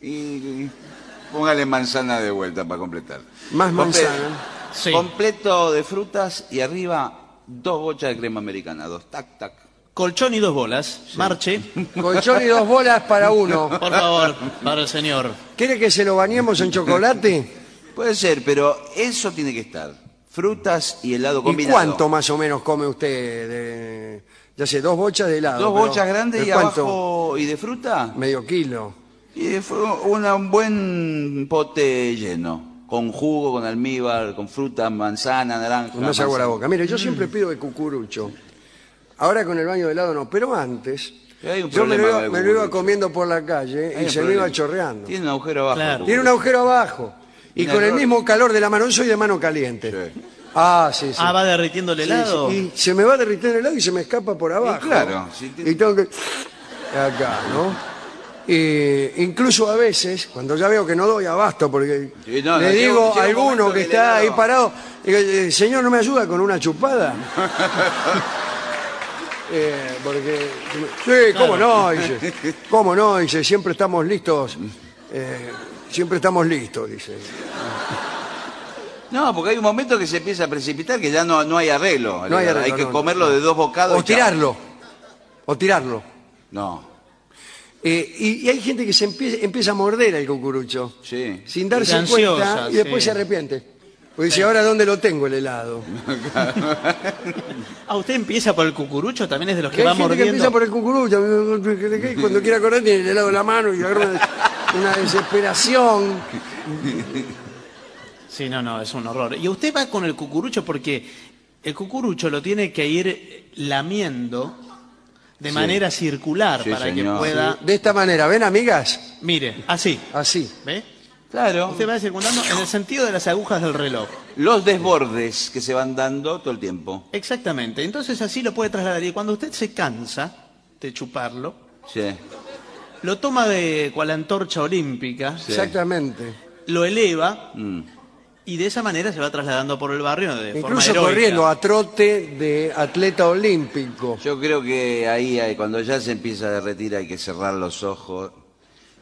Y, y póngale manzana de vuelta para completar. Más Comple- manzana. Sí. Completo de frutas y arriba dos bochas de crema americana, dos, tac, tac. Colchón y dos bolas. Marche, Colchón y dos bolas para uno. por favor, para el señor. ¿Quiere que se lo bañemos en chocolate? Puede ser, pero eso tiene que estar. Frutas y helado ¿Y combinado. cuánto más o menos come usted? De, ya sé, dos bochas de helado. Dos pero bochas grandes ¿de y cuánto? abajo y de fruta. Medio kilo. Y fue una- un buen pote lleno, con jugo, con almíbar, con fruta, manzana, naranja. No se agua la manzana. boca. Mire, yo siempre pido de cucurucho. Ahora con el baño de helado no, pero antes Pero hay un yo me lo, problema iba, con el me lo iba cucurucho. comiendo por la calle Hay y un se me problema. iba chorreando. Tiene un agujero abajo. Claro. Tiene un agujero abajo. Y Un con el error. mismo calor de la mano, yo soy de mano caliente. Sí. Ah, sí, sí. Ah, va derritiendo el Sí, helado. sí. Y se me va derritiendo el helado y se me escapa por abajo. claro, si te- Y tengo que... Acá, ¿no? Y incluso a veces, cuando ya veo que no doy abasto, porque Sí, no, le no, digo llega- a un alguno momento que está ahí parado, digo, "Eh, señor, ¿no me ayuda con una chupada? Eh, porque, sí, cómo no, dice, cómo no, dice, siempre estamos listos, eh, siempre estamos listos, dice. No, porque hay un momento que se empieza a precipitar que ya no, no hay arreglo. No hay arreglo, Hay que no, comerlo no. de dos bocados. O y tirarlo, o tirarlo. No, Eh, y, y hay gente que se empieza, empieza a morder el cucurucho, sí. sin darse ansiosa, cuenta, y después sí. se arrepiente. Porque dice, ¿ahora dónde lo tengo el helado? Ah, usted empieza por el cucurucho, también es de los Que que hay va gente que empieza por el cucurucho, y cuando quiere acordar tiene el helado en la mano y agarra una, una desesperación. Sí, no, no, es un horror. Y usted va con el cucurucho porque el cucurucho lo tiene que ir lamiendo de manera circular Sí, para señor. que pueda. De esta manera, ¿ven amigas? Mire, así. Así. ¿Ve? Claro. Usted va circundando en el sentido de las agujas del reloj. Los desbordes que se van dando todo el tiempo. Exactamente. Entonces así lo puede trasladar. Y cuando usted se cansa de chuparlo, Sí. lo toma de cual antorcha olímpica, Sí. Exactamente. lo eleva Mm. Y de esa manera se va trasladando por el barrio de forma Incluso heroica. corriendo a trote de atleta olímpico. Yo creo que ahí, hay- cuando ya se empieza a derretir, hay que cerrar los ojos,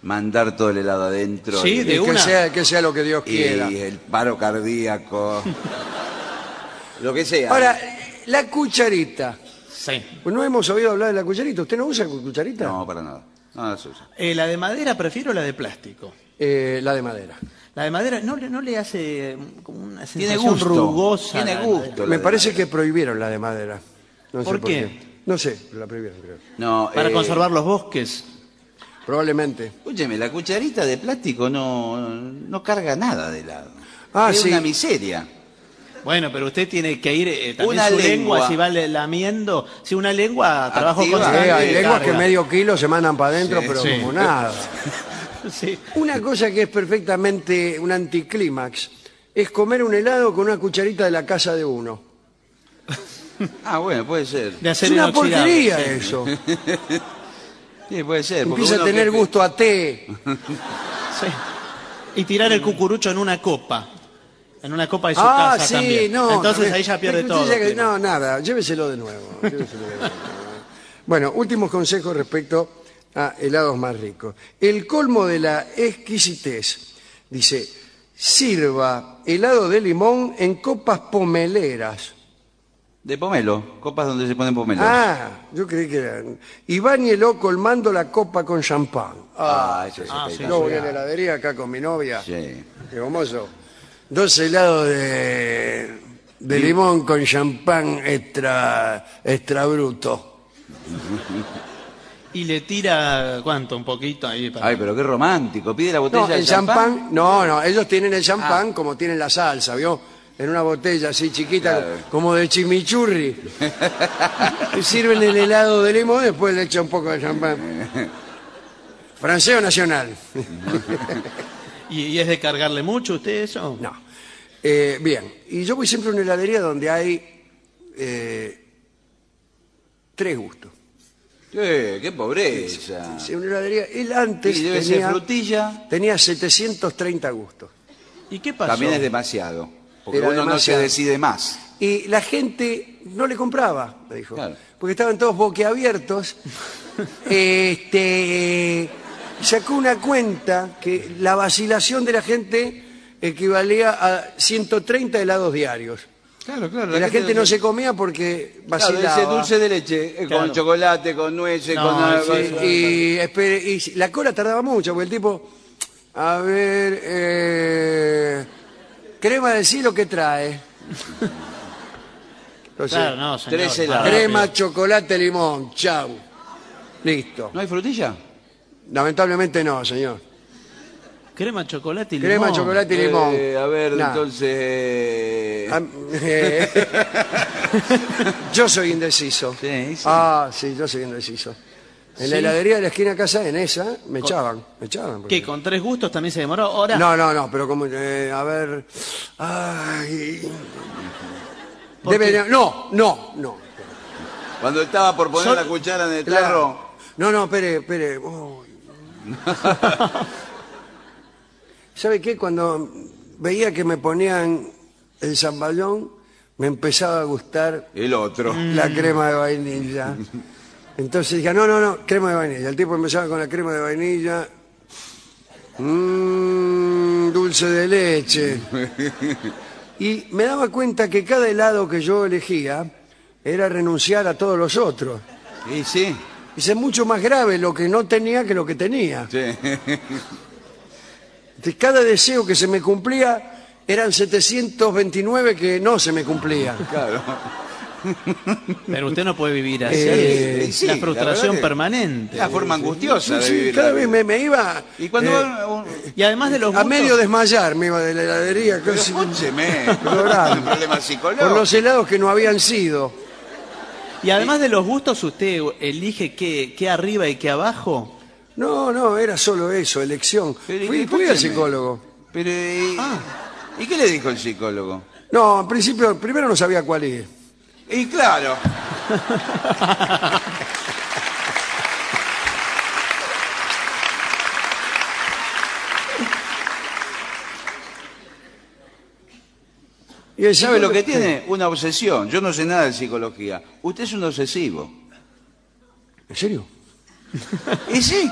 mandar todo el helado adentro. Sí, y, de Y que una. sea, que sea lo que Dios y quiera. el paro cardíaco. lo que sea. Ahora, la cucharita. Sí. Pues no hemos oído hablar de la cucharita. ¿Usted no usa cucharita? No, para nada. No, no se usa. Eh, la de madera prefiero la de plástico. Eh, la de madera. La de madera no, le- no le hace eh, como una Tiene sensación gusto. rugosa. Tiene la de gusto. madera. Me parece que prohibieron la de madera. No sé ¿Por por qué? No sé, pero la prohibieron, creo. No, Para eh, conservar los bosques. Probablemente. Escúcheme, la cucharita de plástico no, no carga nada de helado. Ah, es sí. una miseria. Bueno, pero usted tiene que ir eh, también Una su lengua. lengua, si va le- lamiendo. Si una lengua, trabajo Activa. Eh, constante. hay lenguas que carga. medio kilo se mandan para adentro, Sí, pero sí. como nada. Sí. Una cosa que es perfectamente un anticlímax es comer un helado con una cucharita de la casa de uno. Ah, bueno, puede ser. De Es acero una inoxidable, porquería sí. eso. Sí, puede ser. porque Empieza a uno tener que- gusto a té. Sí. Y tirar el cucurucho en una copa. En una copa de su Ah, casa sí, también. no. Entonces también. ahí ya pierde todo. ya. No, nada, lléveselo de nuevo. lléveselo de nuevo. bueno, últimos consejos respecto a helados más ricos. El colmo de la exquisitez. Dice, sirva helado de limón en copas pomeleras. De pomelo, copas donde se ponen pomelos. Ah, yo creí que eran. Y bañelo colmando la copa con champán. Ah, eso es Ah, sí. espectacular. Yo voy a la heladería acá con mi novia. Sí. Digo, mozo, dos helados de, de limón con champán extra, extra bruto. Y le tira, ¿cuánto? Un poquito ahí. Para... Ay, pero qué romántico. Pide la botella No, de el champán, no, no, ellos tienen el champán Ah. como tienen la salsa, ¿vio? En una botella así chiquita, Claro. como de chimichurri. y sirven el helado de limón y después le echan un poco de champán. ¿Francés o nacional? ¿Y, y es de cargarle mucho usted eso? No. Eh, bien, y yo voy siempre a una heladería donde hay eh, tres gustos. Eh, qué pobreza. Sí, una heladería. Él antes Y debe ser tenía, frutilla. tenía 730 gustos. ¿Y qué pasó? También es demasiado. Porque Era uno demasiado. no se decide más. Y la gente no le compraba, me dijo. Claro. Porque estaban todos boquiabiertos. este, sacó una cuenta que la vacilación de la gente equivalía a 130 helados diarios. Claro, claro. Y la gente no se comía porque Claro, vacilaba. ese dulce de leche, eh, Claro. con chocolate, con nueces, No, con... sí, con- y, espere, y la cola tardaba mucho, porque el tipo, a ver, eh, crema de cielo que trae. Entonces, Claro, no, señor. Tres helados. crema, chocolate, limón, chau. Listo. ¿No hay frutilla? Lamentablemente no, señor. Crema, chocolate y limón. Crema, chocolate y limón. Eh, a ver, Nah. entonces... eh, Ah, eh, yo soy indeciso. Sí, sí. Ah, sí, yo soy indeciso. En la Sí. heladería de la esquina de casa, en esa, me echaban. Me echaban. porque- ¿Qué? ¿Con tres gustos también se demoró? Ahora, No, no, no, pero como, eh, a ver, ay, ¿Por debe, qué? no, no, no. Cuando estaba por poner la cuchara en el Claro. tarro... No, no, espere, espere. uy. ¿Sabe qué? Cuando veía que me ponían el zamballón, me empezaba a gustar El otro. la crema de vainilla. Entonces dije, no, no, no, crema de vainilla. El tipo empezaba con la crema de vainilla. Mmm, dulce de leche. Y me daba cuenta que cada helado que yo elegía era renunciar a todos los otros. Sí, sí. Y es mucho más grave lo que no tenía que lo que tenía. sí. De cada deseo que se me cumplía, eran 729 que no se me cumplían. claro. pero usted no puede vivir así. Eh, es sí, la frustración permanente. La forma angustiosa de Sí, vivir. cada vez me, me iba Y cuando eh, va un- Y además de los a gustos, medio desmayar, me iba de la heladería. Pero casi- escúcheme, Llorando. un problema por los helados que no habían sido. y además de los gustos, usted elige qué, qué arriba y qué abajo. No, no, era solo eso, elección. Pero, Fui, ¿y fui al escúcheme? psicólogo. Pero, ¿y, ¿y qué le dijo el psicólogo? No, en principio, primero no sabía cuál ir. Y claro, Y el ¿sabe lo que psicólogo- tiene? Una obsesión. Yo no sé nada de psicología. Usted es un obsesivo. ¿En serio? Y sí.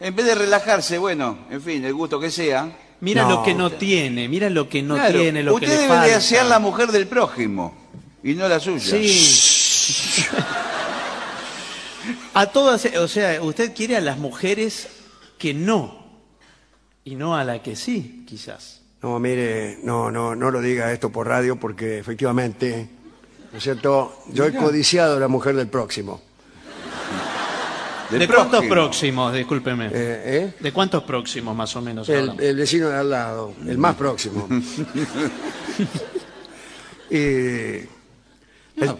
En vez de relajarse, bueno, en fin, el gusto que sea. Mira No, lo que no usted- tiene, mira lo que no Claro, tiene, lo usted que le debe falta. de asear la mujer del prójimo y no la suya. Sí. a todas, o sea, usted quiere a las mujeres que no y no a la que sí, quizás. No, mire, no, no, no lo diga esto por radio porque efectivamente, ¿no es cierto? Yo he codiciado a la mujer del próximo. ¿De cuántos próximos, discúlpeme? Eh, ¿eh? ¿De cuántos próximos más o menos? El, vecino de al lado, el más próximo. y el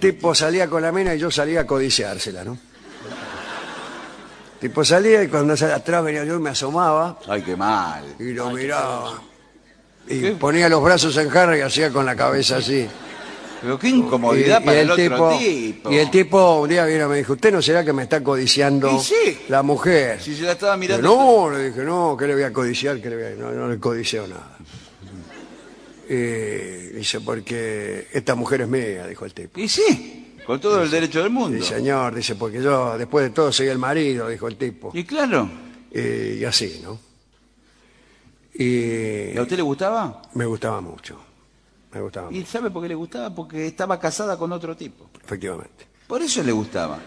tipo salía con la mina y yo salía a codiciársela, ¿no? El tipo salía y cuando atrás venía yo y me asomaba Ay, qué mal. y lo miraba. Y ¿Qué? ponía los brazos en jarra y hacía con la cabeza así. Pero qué incomodidad para el, el otro tipo, tipo. Y el tipo un día vino y me dijo, ¿usted no será que me está codiciando Y sí. la mujer? Si se la estaba mirando. no, le dije, no, ¿qué le voy a codiciar? ¿Qué le voy a- No, no le codiceo nada. Eh, dice, porque esta mujer es mía, dijo el tipo. Y sí, con todo el derecho del mundo. Sí, señor, dice, porque yo después de todo soy el marido, dijo el tipo. Y claro. Eh, y así, ¿no? Y ¿Y a usted le gustaba? me gustaba mucho. Me gustaba ¿Y mucho, sabe por qué le gustaba? Porque estaba casada con otro tipo. efectivamente. Por eso le gustaba.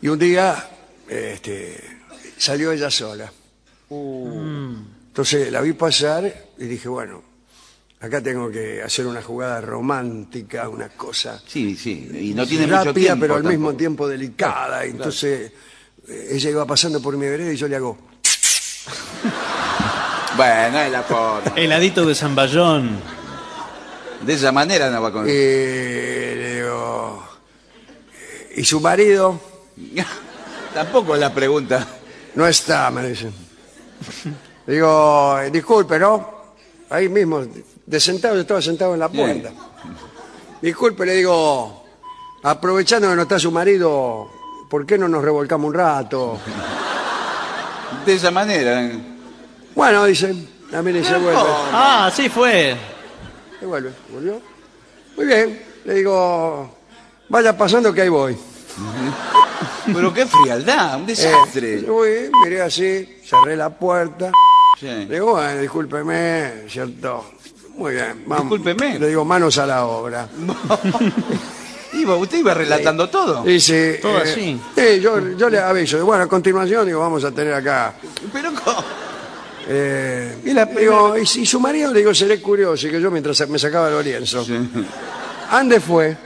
Y un día este, salió ella sola. Entonces la vi pasar y dije, bueno, acá tengo que hacer una jugada romántica, una cosa Sí, sí. Y no tiene mucho rápida, tiempo. pero al mismo tiempo delicada. Y Entonces eh, ella iba pasando por mi vereda y yo le hago, Bueno, es la forma. Heladito de Zamballón. De esa manera no va con. y le digo, ¿y su marido? Tampoco es la pregunta. No está, me dicen. Le digo, eh, disculpe, ¿no? Ahí mismo, de sentado, yo estaba sentado en la puerta. Disculpe, le digo, aprovechando que no está su marido, ¿por qué no nos revolcamos un rato? De esa manera. Bueno, dice, a mí le se vuelve. Ah, así fue. Se vuelve, volvió. Muy bien, le digo, vaya pasando que ahí voy. Pero qué frialdad, un Eh, desastre. fui, miré así, cerré la puerta. Sí. Le digo, bueno, discúlpeme, ¿cierto? Muy bien, vamos. Discúlpeme. Le digo, manos a la obra. Iba, usted iba relatando todo. Dice, Todo eh, así. sí, yo, yo le aviso. Bueno, a continuación, digo, vamos a tener acá. Pero ¿cómo? Eh, Y la digo, y si su marido, le digo, seré curioso, y que yo mientras me sacaba el lienzo. ¿Ande fue?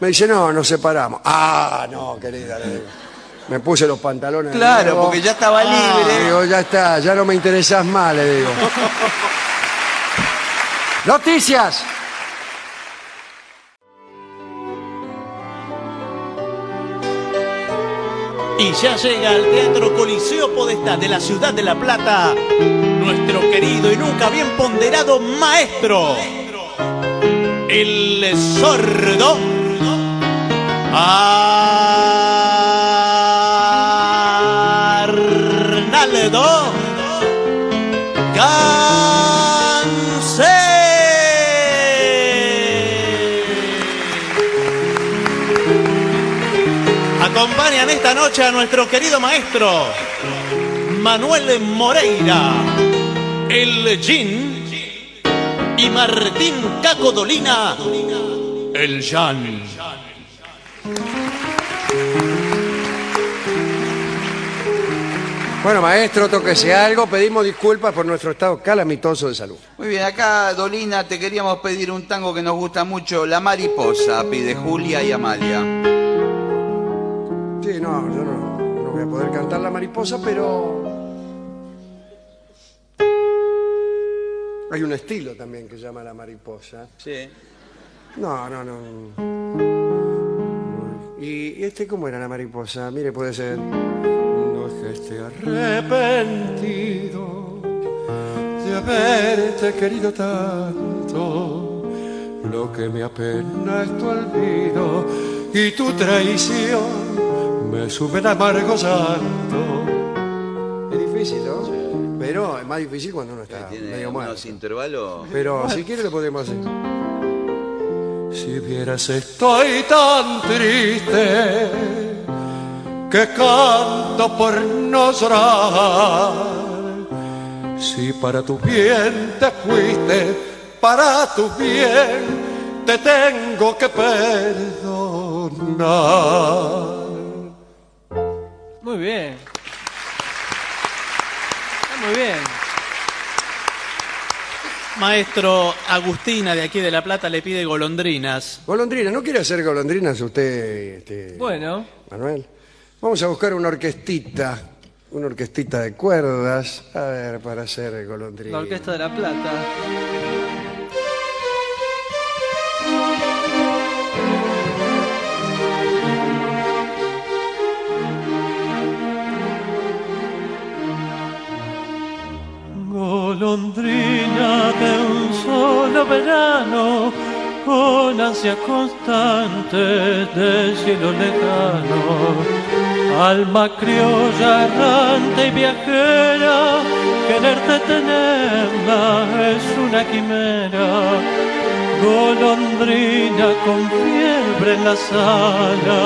Me dice, no, nos separamos. Ah, no, querida, le digo. Me puse los pantalones. de Claro, nuevo. porque ya estaba Le libre. digo, ya está, ya no me interesás más, le digo. Noticias. Y ya llega al Teatro Coliseo Podestá de la ciudad de La Plata nuestro querido y nunca bien ponderado maestro, el sordo. Arnaldo A nuestro querido maestro Manuel Moreira, el Jin y Martín Caco Dolina, el Jan. Bueno, maestro, tóquese algo. Pedimos disculpas por nuestro estado calamitoso de salud. Muy bien, acá, Dolina, te queríamos pedir un tango que nos gusta mucho, La Mariposa, pide Julia y Amalia. Sí, no, yo no, no voy a poder cantar la mariposa, pero. Hay un estilo también que se llama la mariposa. Sí. No, no, no. ¿Y y este cómo era la mariposa? Mire, puede ser. No es que esté arrepentido de haberte querido tanto. Lo que me apena es tu olvido y tu traición me sube el amargo santo. Es difícil, ¿no? Pero es más difícil cuando uno está Tiene medio unos intervalos. Pero si quiere lo podemos hacer. Si vieras estoy tan triste que canto por no llorar. Si para tu bien te fuiste, para tu bien te tengo que perdonar. Muy bien. Está muy bien. Maestro Agustina de aquí de La Plata le pide golondrinas. Golondrina, ¿no quiere hacer golondrinas usted, este, Bueno, Manuel? Vamos a buscar una orquestita, una orquestita de cuerdas, a ver, para hacer golondrinas. la Orquesta de la Plata. Golondrina de un solo verano, con ansia constante del cielo lejano, alma criolla errante y viajera, quererte tenerla es una quimera. Golondrina con fiebre en la sala,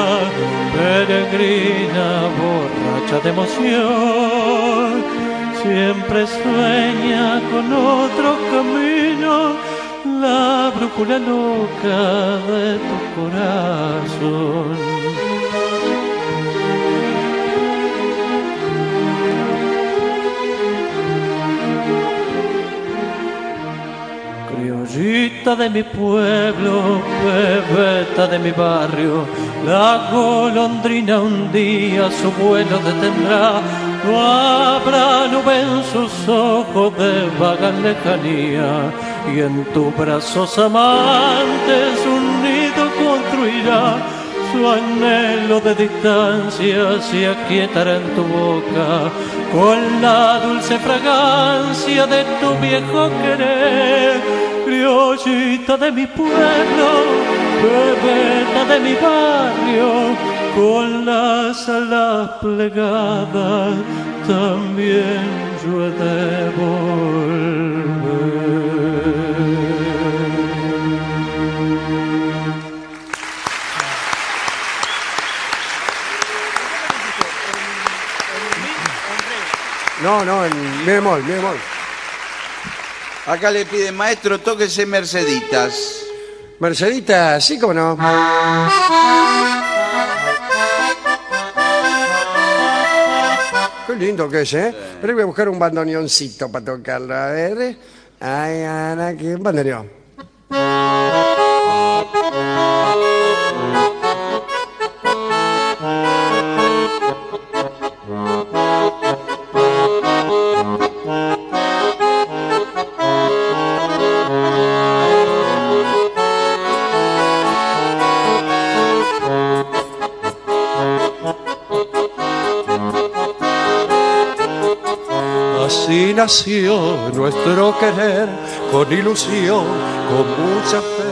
peregrina borracha de emoción siempre sueña con otro camino, la brújula loca de tu corazón. Criollita de mi pueblo, bebeta de mi barrio, la golondrina un día su vuelo detendrá. No habrá nube en sus ojos de vaga lejanía, y en tus brazos amantes un nido construirá. Su anhelo de distancia se aquietará en tu boca con la dulce fragancia de tu viejo querer. Criollita de mi pueblo, bebeta de mi barrio, con las alas plegadas también yo he de volver. No, no, en mi bemol, mi bemol. Acá le piden, maestro, tóquese Merceditas. Mercedita, sí, como no. Lindo que es, ¿eh? Pero voy a buscar un bandoneoncito para tocarlo. A ver. Ay, Ana, ¿qué bandoneón? Nuestro querer, con ilusión, con mucha fe.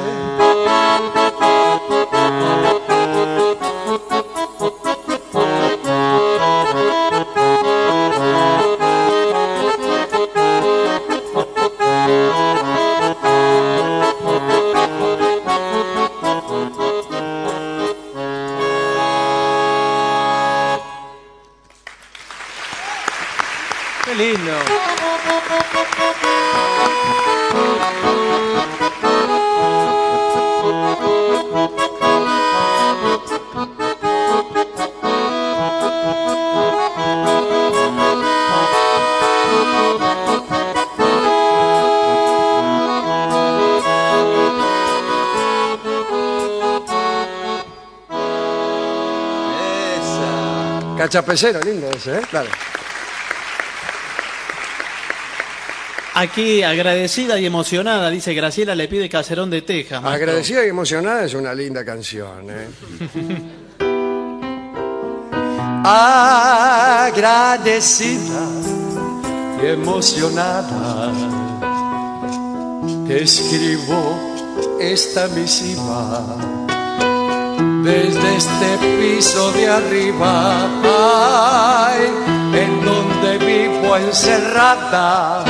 Esa. Cachapecero, lindo ese, ¿eh? Claro. Aquí agradecida y emocionada, dice Graciela, le pide caserón de Texas. maestro. Agradecida y emocionada es una linda canción, ¿eh? Agradecida y emocionada te escribo esta misiva desde este piso de arriba, ay, en donde vivo encerrada,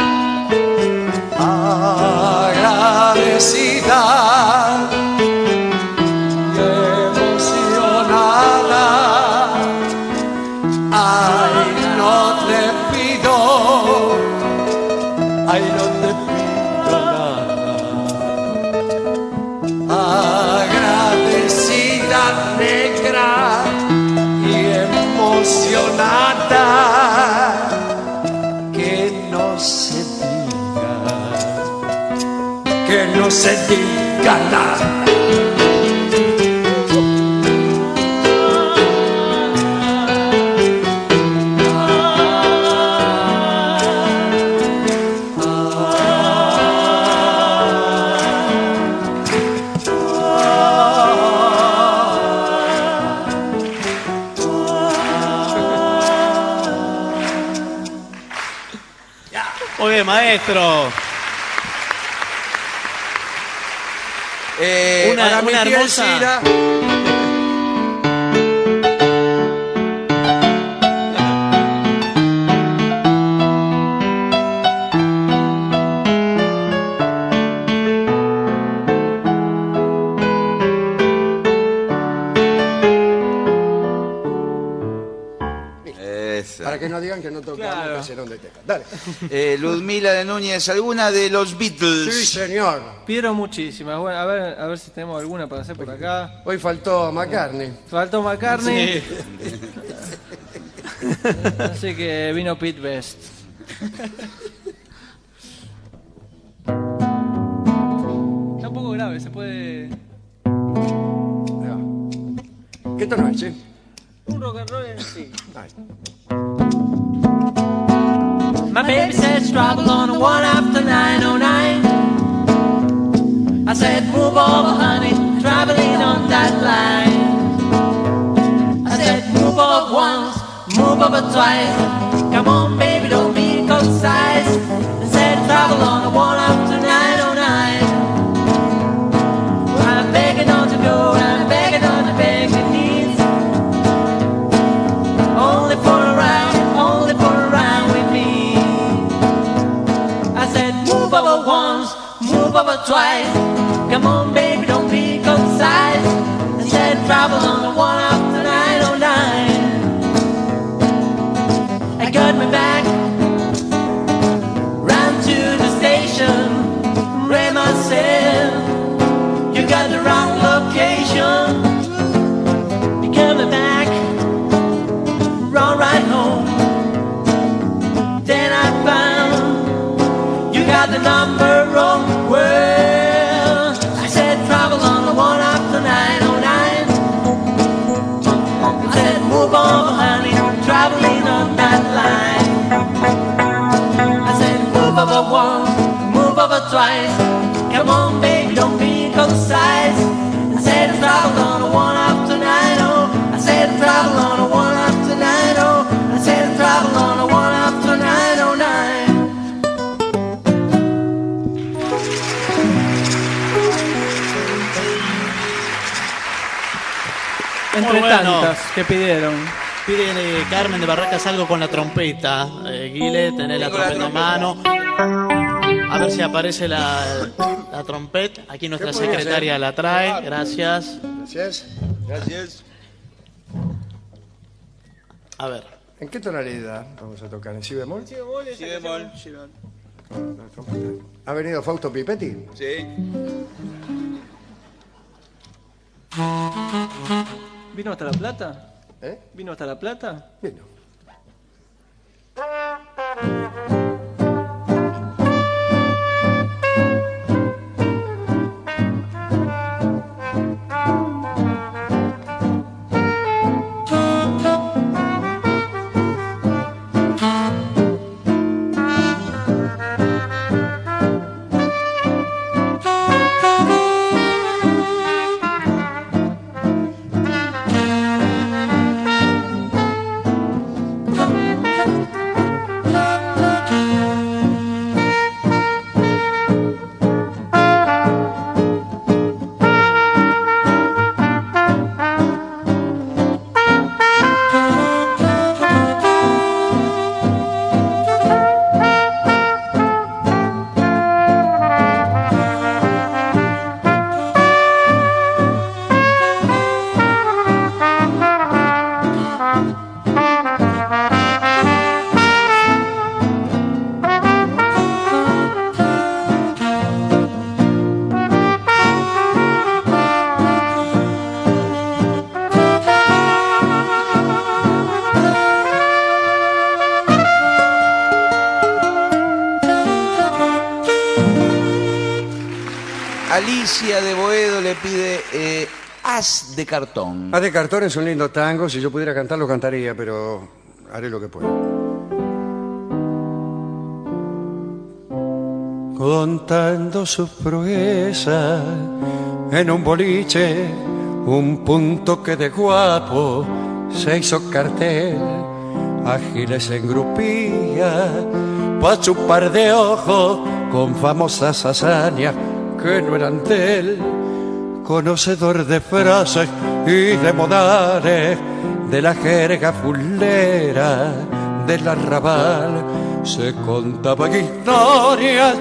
agradecida se diga nada. Maestro. Una- Para mi una hermosa- para que no digan que no tocamos Claro. caserón de. Dale. Eh, Ludmila de Núñez, ¿alguna de los Sí, Beatles? señor. Pidieron muchísimas. Bueno, a ver, a ver si tenemos alguna para hacer por acá. Hoy faltó McCartney. Faltó McCartney, Sí. así que vino Pete Best. Está un poco grave, se puede. ¿Qué tono es, sí? Un rock and roll sí. Ahí. My baby says travel on a one after 909. I said, move over, honey, traveling on that line. I said, move over once, move over twice. Come on, baby, don't be concise. I said, travel on a one Come on, baby, don't be concise. I said, travel on the one twice. Come on, baby, don't be concise. I said travel on the one after 90. I said travel on the one after 90. I said travel on the one after 909. Entre bueno. tantas que pidieron. Pide eh, Carmen de Barracas algo con la trompeta. Eh, Guile, tenés la Tengo la trompeta en mano. A ver si aparece la, la trompeta. Aquí nuestra ¿Qué podría secretaria la trae. Gracias. Gracias. Gracias. A ver. ¿En qué tonalidad vamos a tocar? ¿En si bemol? Si bemol. ¿Ha venido Fausto Pipetti? Sí. ¿Vino hasta La Plata? ¿Eh? ¿Vino hasta La Plata? Vino. Alicia de Boedo le pide eh, As de cartón. Haz de cartón es un lindo tango. Si yo pudiera cantarlo, cantaría, pero haré lo que pueda. Contando sus proezas en un boliche, un punto que de guapo se hizo cartel. Ágiles en grupilla, pa' chupar de ojo con famosas hazañas que no eran de él conocedor de frases y de modales, de la jerga fulera del arrabal, se contaban historias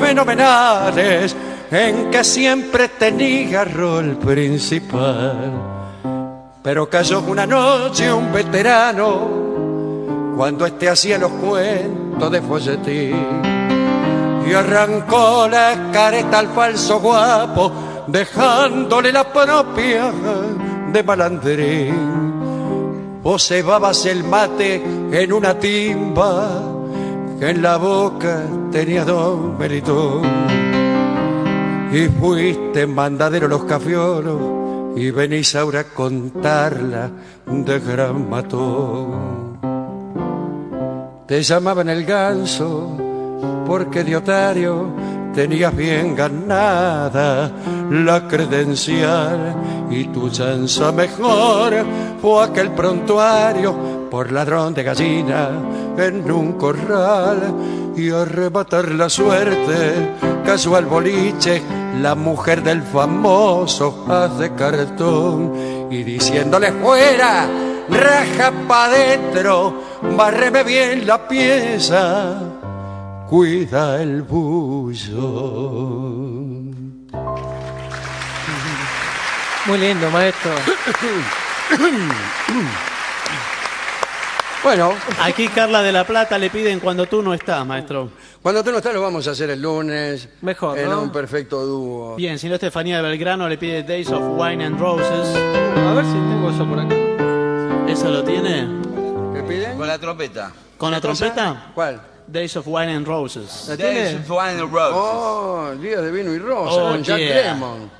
fenomenales en que siempre tenía rol principal. Pero cayó una noche un veterano cuando este hacía los cuentos de folletín y arrancó la careta al falso guapo dejándole la propia de malandrín. Vos cebabas el mate en una timba que en la boca tenía don Melitón. Y fuiste mandadero los cafiolos y venís ahora a contarla de gran matón. Te llamaban el ganso porque de otario tenías bien ganada la credencial y tu chanza mejor fue aquel prontuario por ladrón de gallina en un corral y arrebatar la suerte casual boliche la mujer del famoso haz de cartón y diciéndole fuera raja pa' dentro barreme bien la pieza cuida el buzo. Muy lindo, maestro. Bueno, Aquí Carla de la Plata le piden cuando tú no estás, maestro. cuando tú no estás lo vamos a hacer el lunes. Mejor, En ¿no? un perfecto dúo. Bien, si no Estefanía de Belgrano le pide Days of Wine and Roses. A ver si tengo eso por acá. ¿Eso lo tiene? ¿Qué piden? Con la trompeta. ¿Con la trompeta? ¿Cuál? Days of Wine and Roses. ¿La tiene? Days of Wine and Roses. Oh, Días de Vino y Rosa, Oh, con Jack yeah. Lemmon.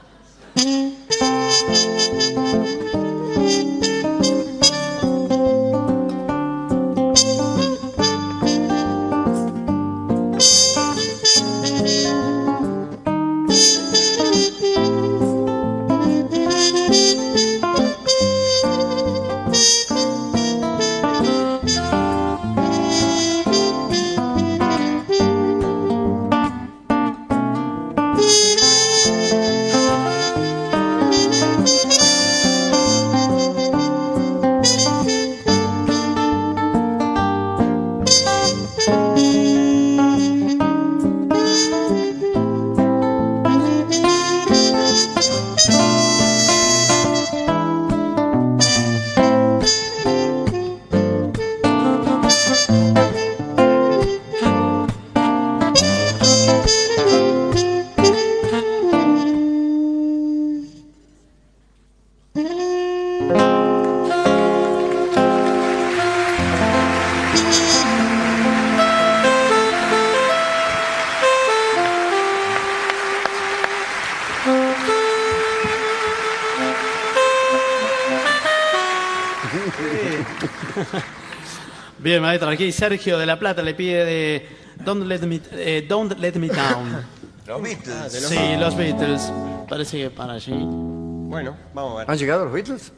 Bien, maestro. Aquí Sergio de la Plata le pide de Don't Let Me, eh, Don't Let Me Down. Los Beatles. Sí, los Beatles. Parece que para allí. Bueno, vamos a ver. ¿Han llegado los Beatles?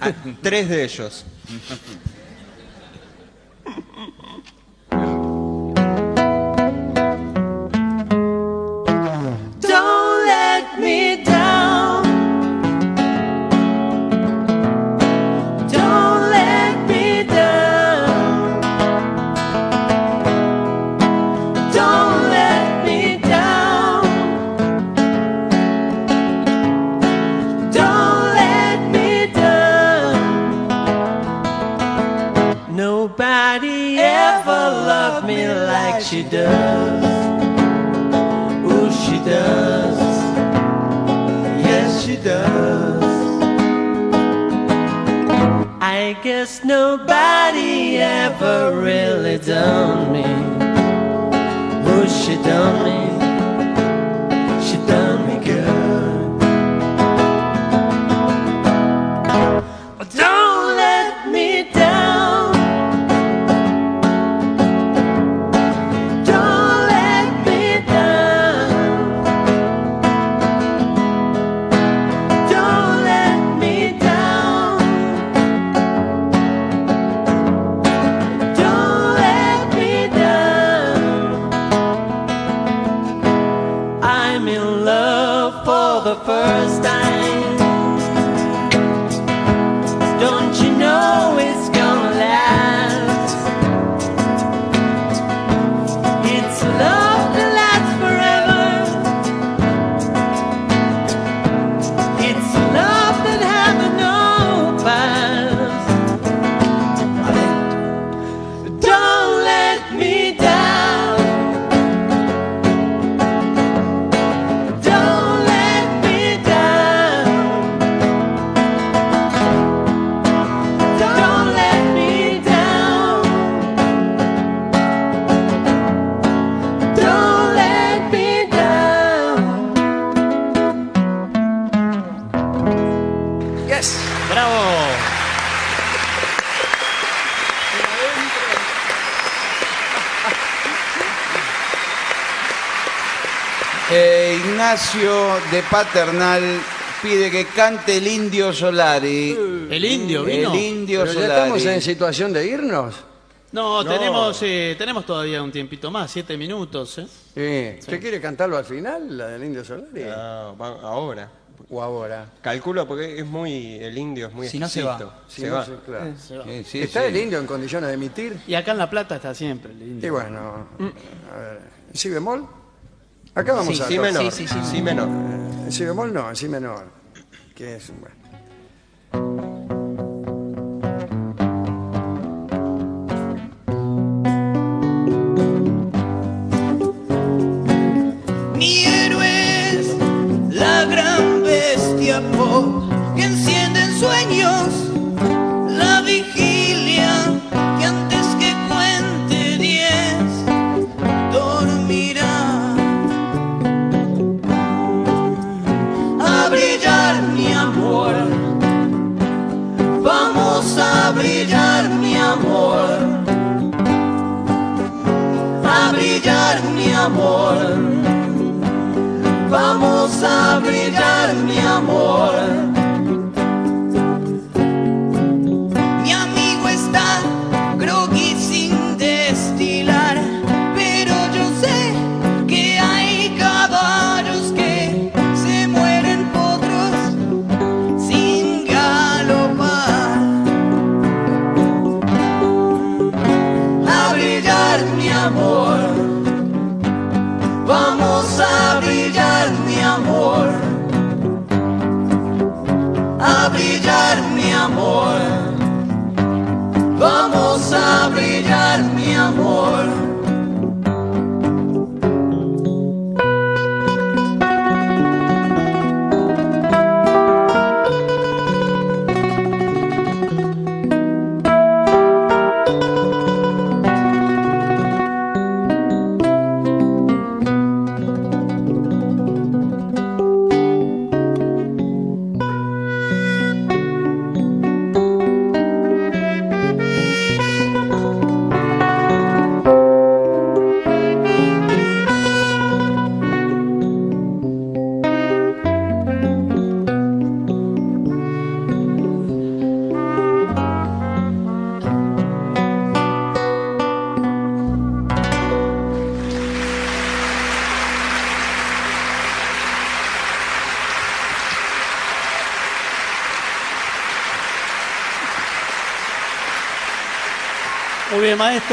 Ah, tres de ellos. does. Ooh, she does. Yes, she does. I guess nobody ever really done me. Me. She done me Ignacio de Paternal pide que cante el Indio Solari. ¿El indio vino? El Indio Pero ya Solari. estamos en situación de irnos. No, Tenemos, eh, tenemos todavía un tiempito más, siete minutos. ¿eh? Sí. ¿Usted quiere cantarlo al final, la del Indio Solari? Va- ahora. ¿O ahora? Calculo porque es muy. El indio es muy Si no, se exquisito. va. Si Se no, va. sí, claro. Sí, sí, ¿Está sí. el indio en condiciones de emitir? Y acá en La Plata está siempre el indio. Y bueno, a ver, ¿en si bemol? Acá vamos Sí, a Si tocar. menor. Sí, sí, sí. Si menor. En si bemol no, en si menor. Que es, bueno. Mi héroe es la gran bestia pop amor a brillar mi amor. Vamos a brillar mi amor.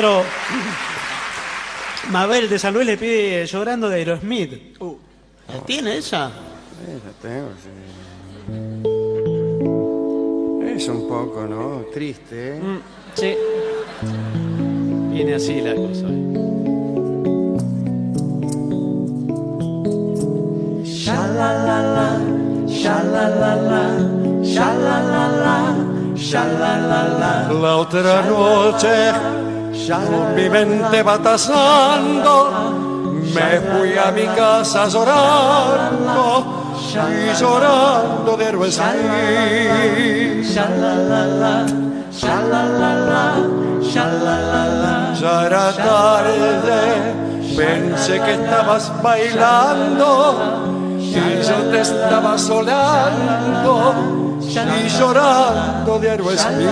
Maestro. Mabel de San Luis le pide llorando de Aerosmith. ¿La tiene esa? Sí, la tengo, sí. Es un poco, ¿no? Triste, ¿eh? Sí. Viene así la cosa. La otra noche, con mi mente batasando, me fui a mi casa llorando y llorando de héroes. Ya era tarde, pensé que estabas bailando y yo te estaba solando y llorando de héroes míos.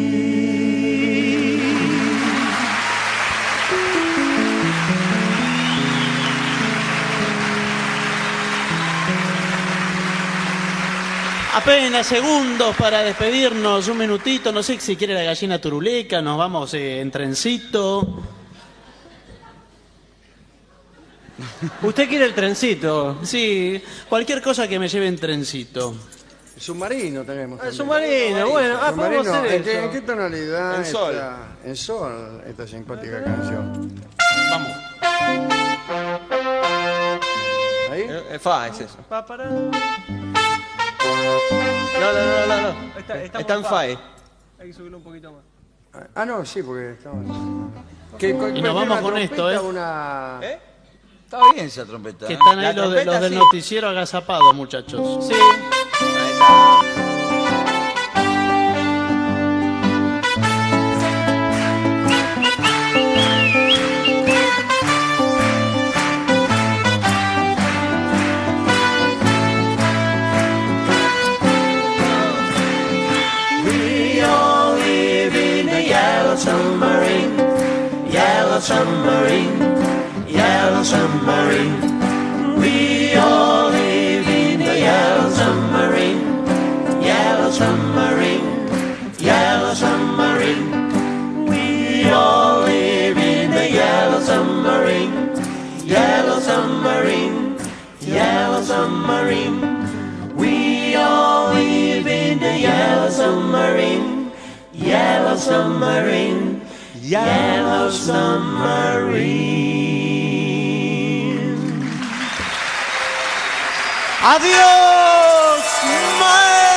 Apenas segundos para despedirnos, un minutito, no sé si quiere la gallina turuleca, nos vamos eh, en trencito. Usted quiere el trencito. Sí, cualquier cosa que me lleve en trencito. El submarino tenemos. El también. submarino, bueno, ah, podemos Submarino, hacer ¿en, qué, eso. en qué tonalidad En sol. está? En sol, esta simpática canción. Vamos. ¿Ahí? Eh, eh, fa, es eso. Pa, para. No, no, no, no, no. Está, Está en fa. eh. Hay que subirlo un poquito más. Ah, no, sí, porque estamos... ¿Qué- Y nos vamos con esto, ¿eh? Una... ¿Eh? Está bien esa trompeta. Que ¿eh? están ahí los, de- los del sí. noticiero agazapados, muchachos. Sí. Ahí está. Submarine, yellow submarine. We all live in a yellow submarine, yellow submarine, yellow submarine. We all live in a yellow submarine, yellow submarine, yellow submarine. We all live in the yellow submarine, yellow submarine, yellow submarine. ¡Adiós, maestro!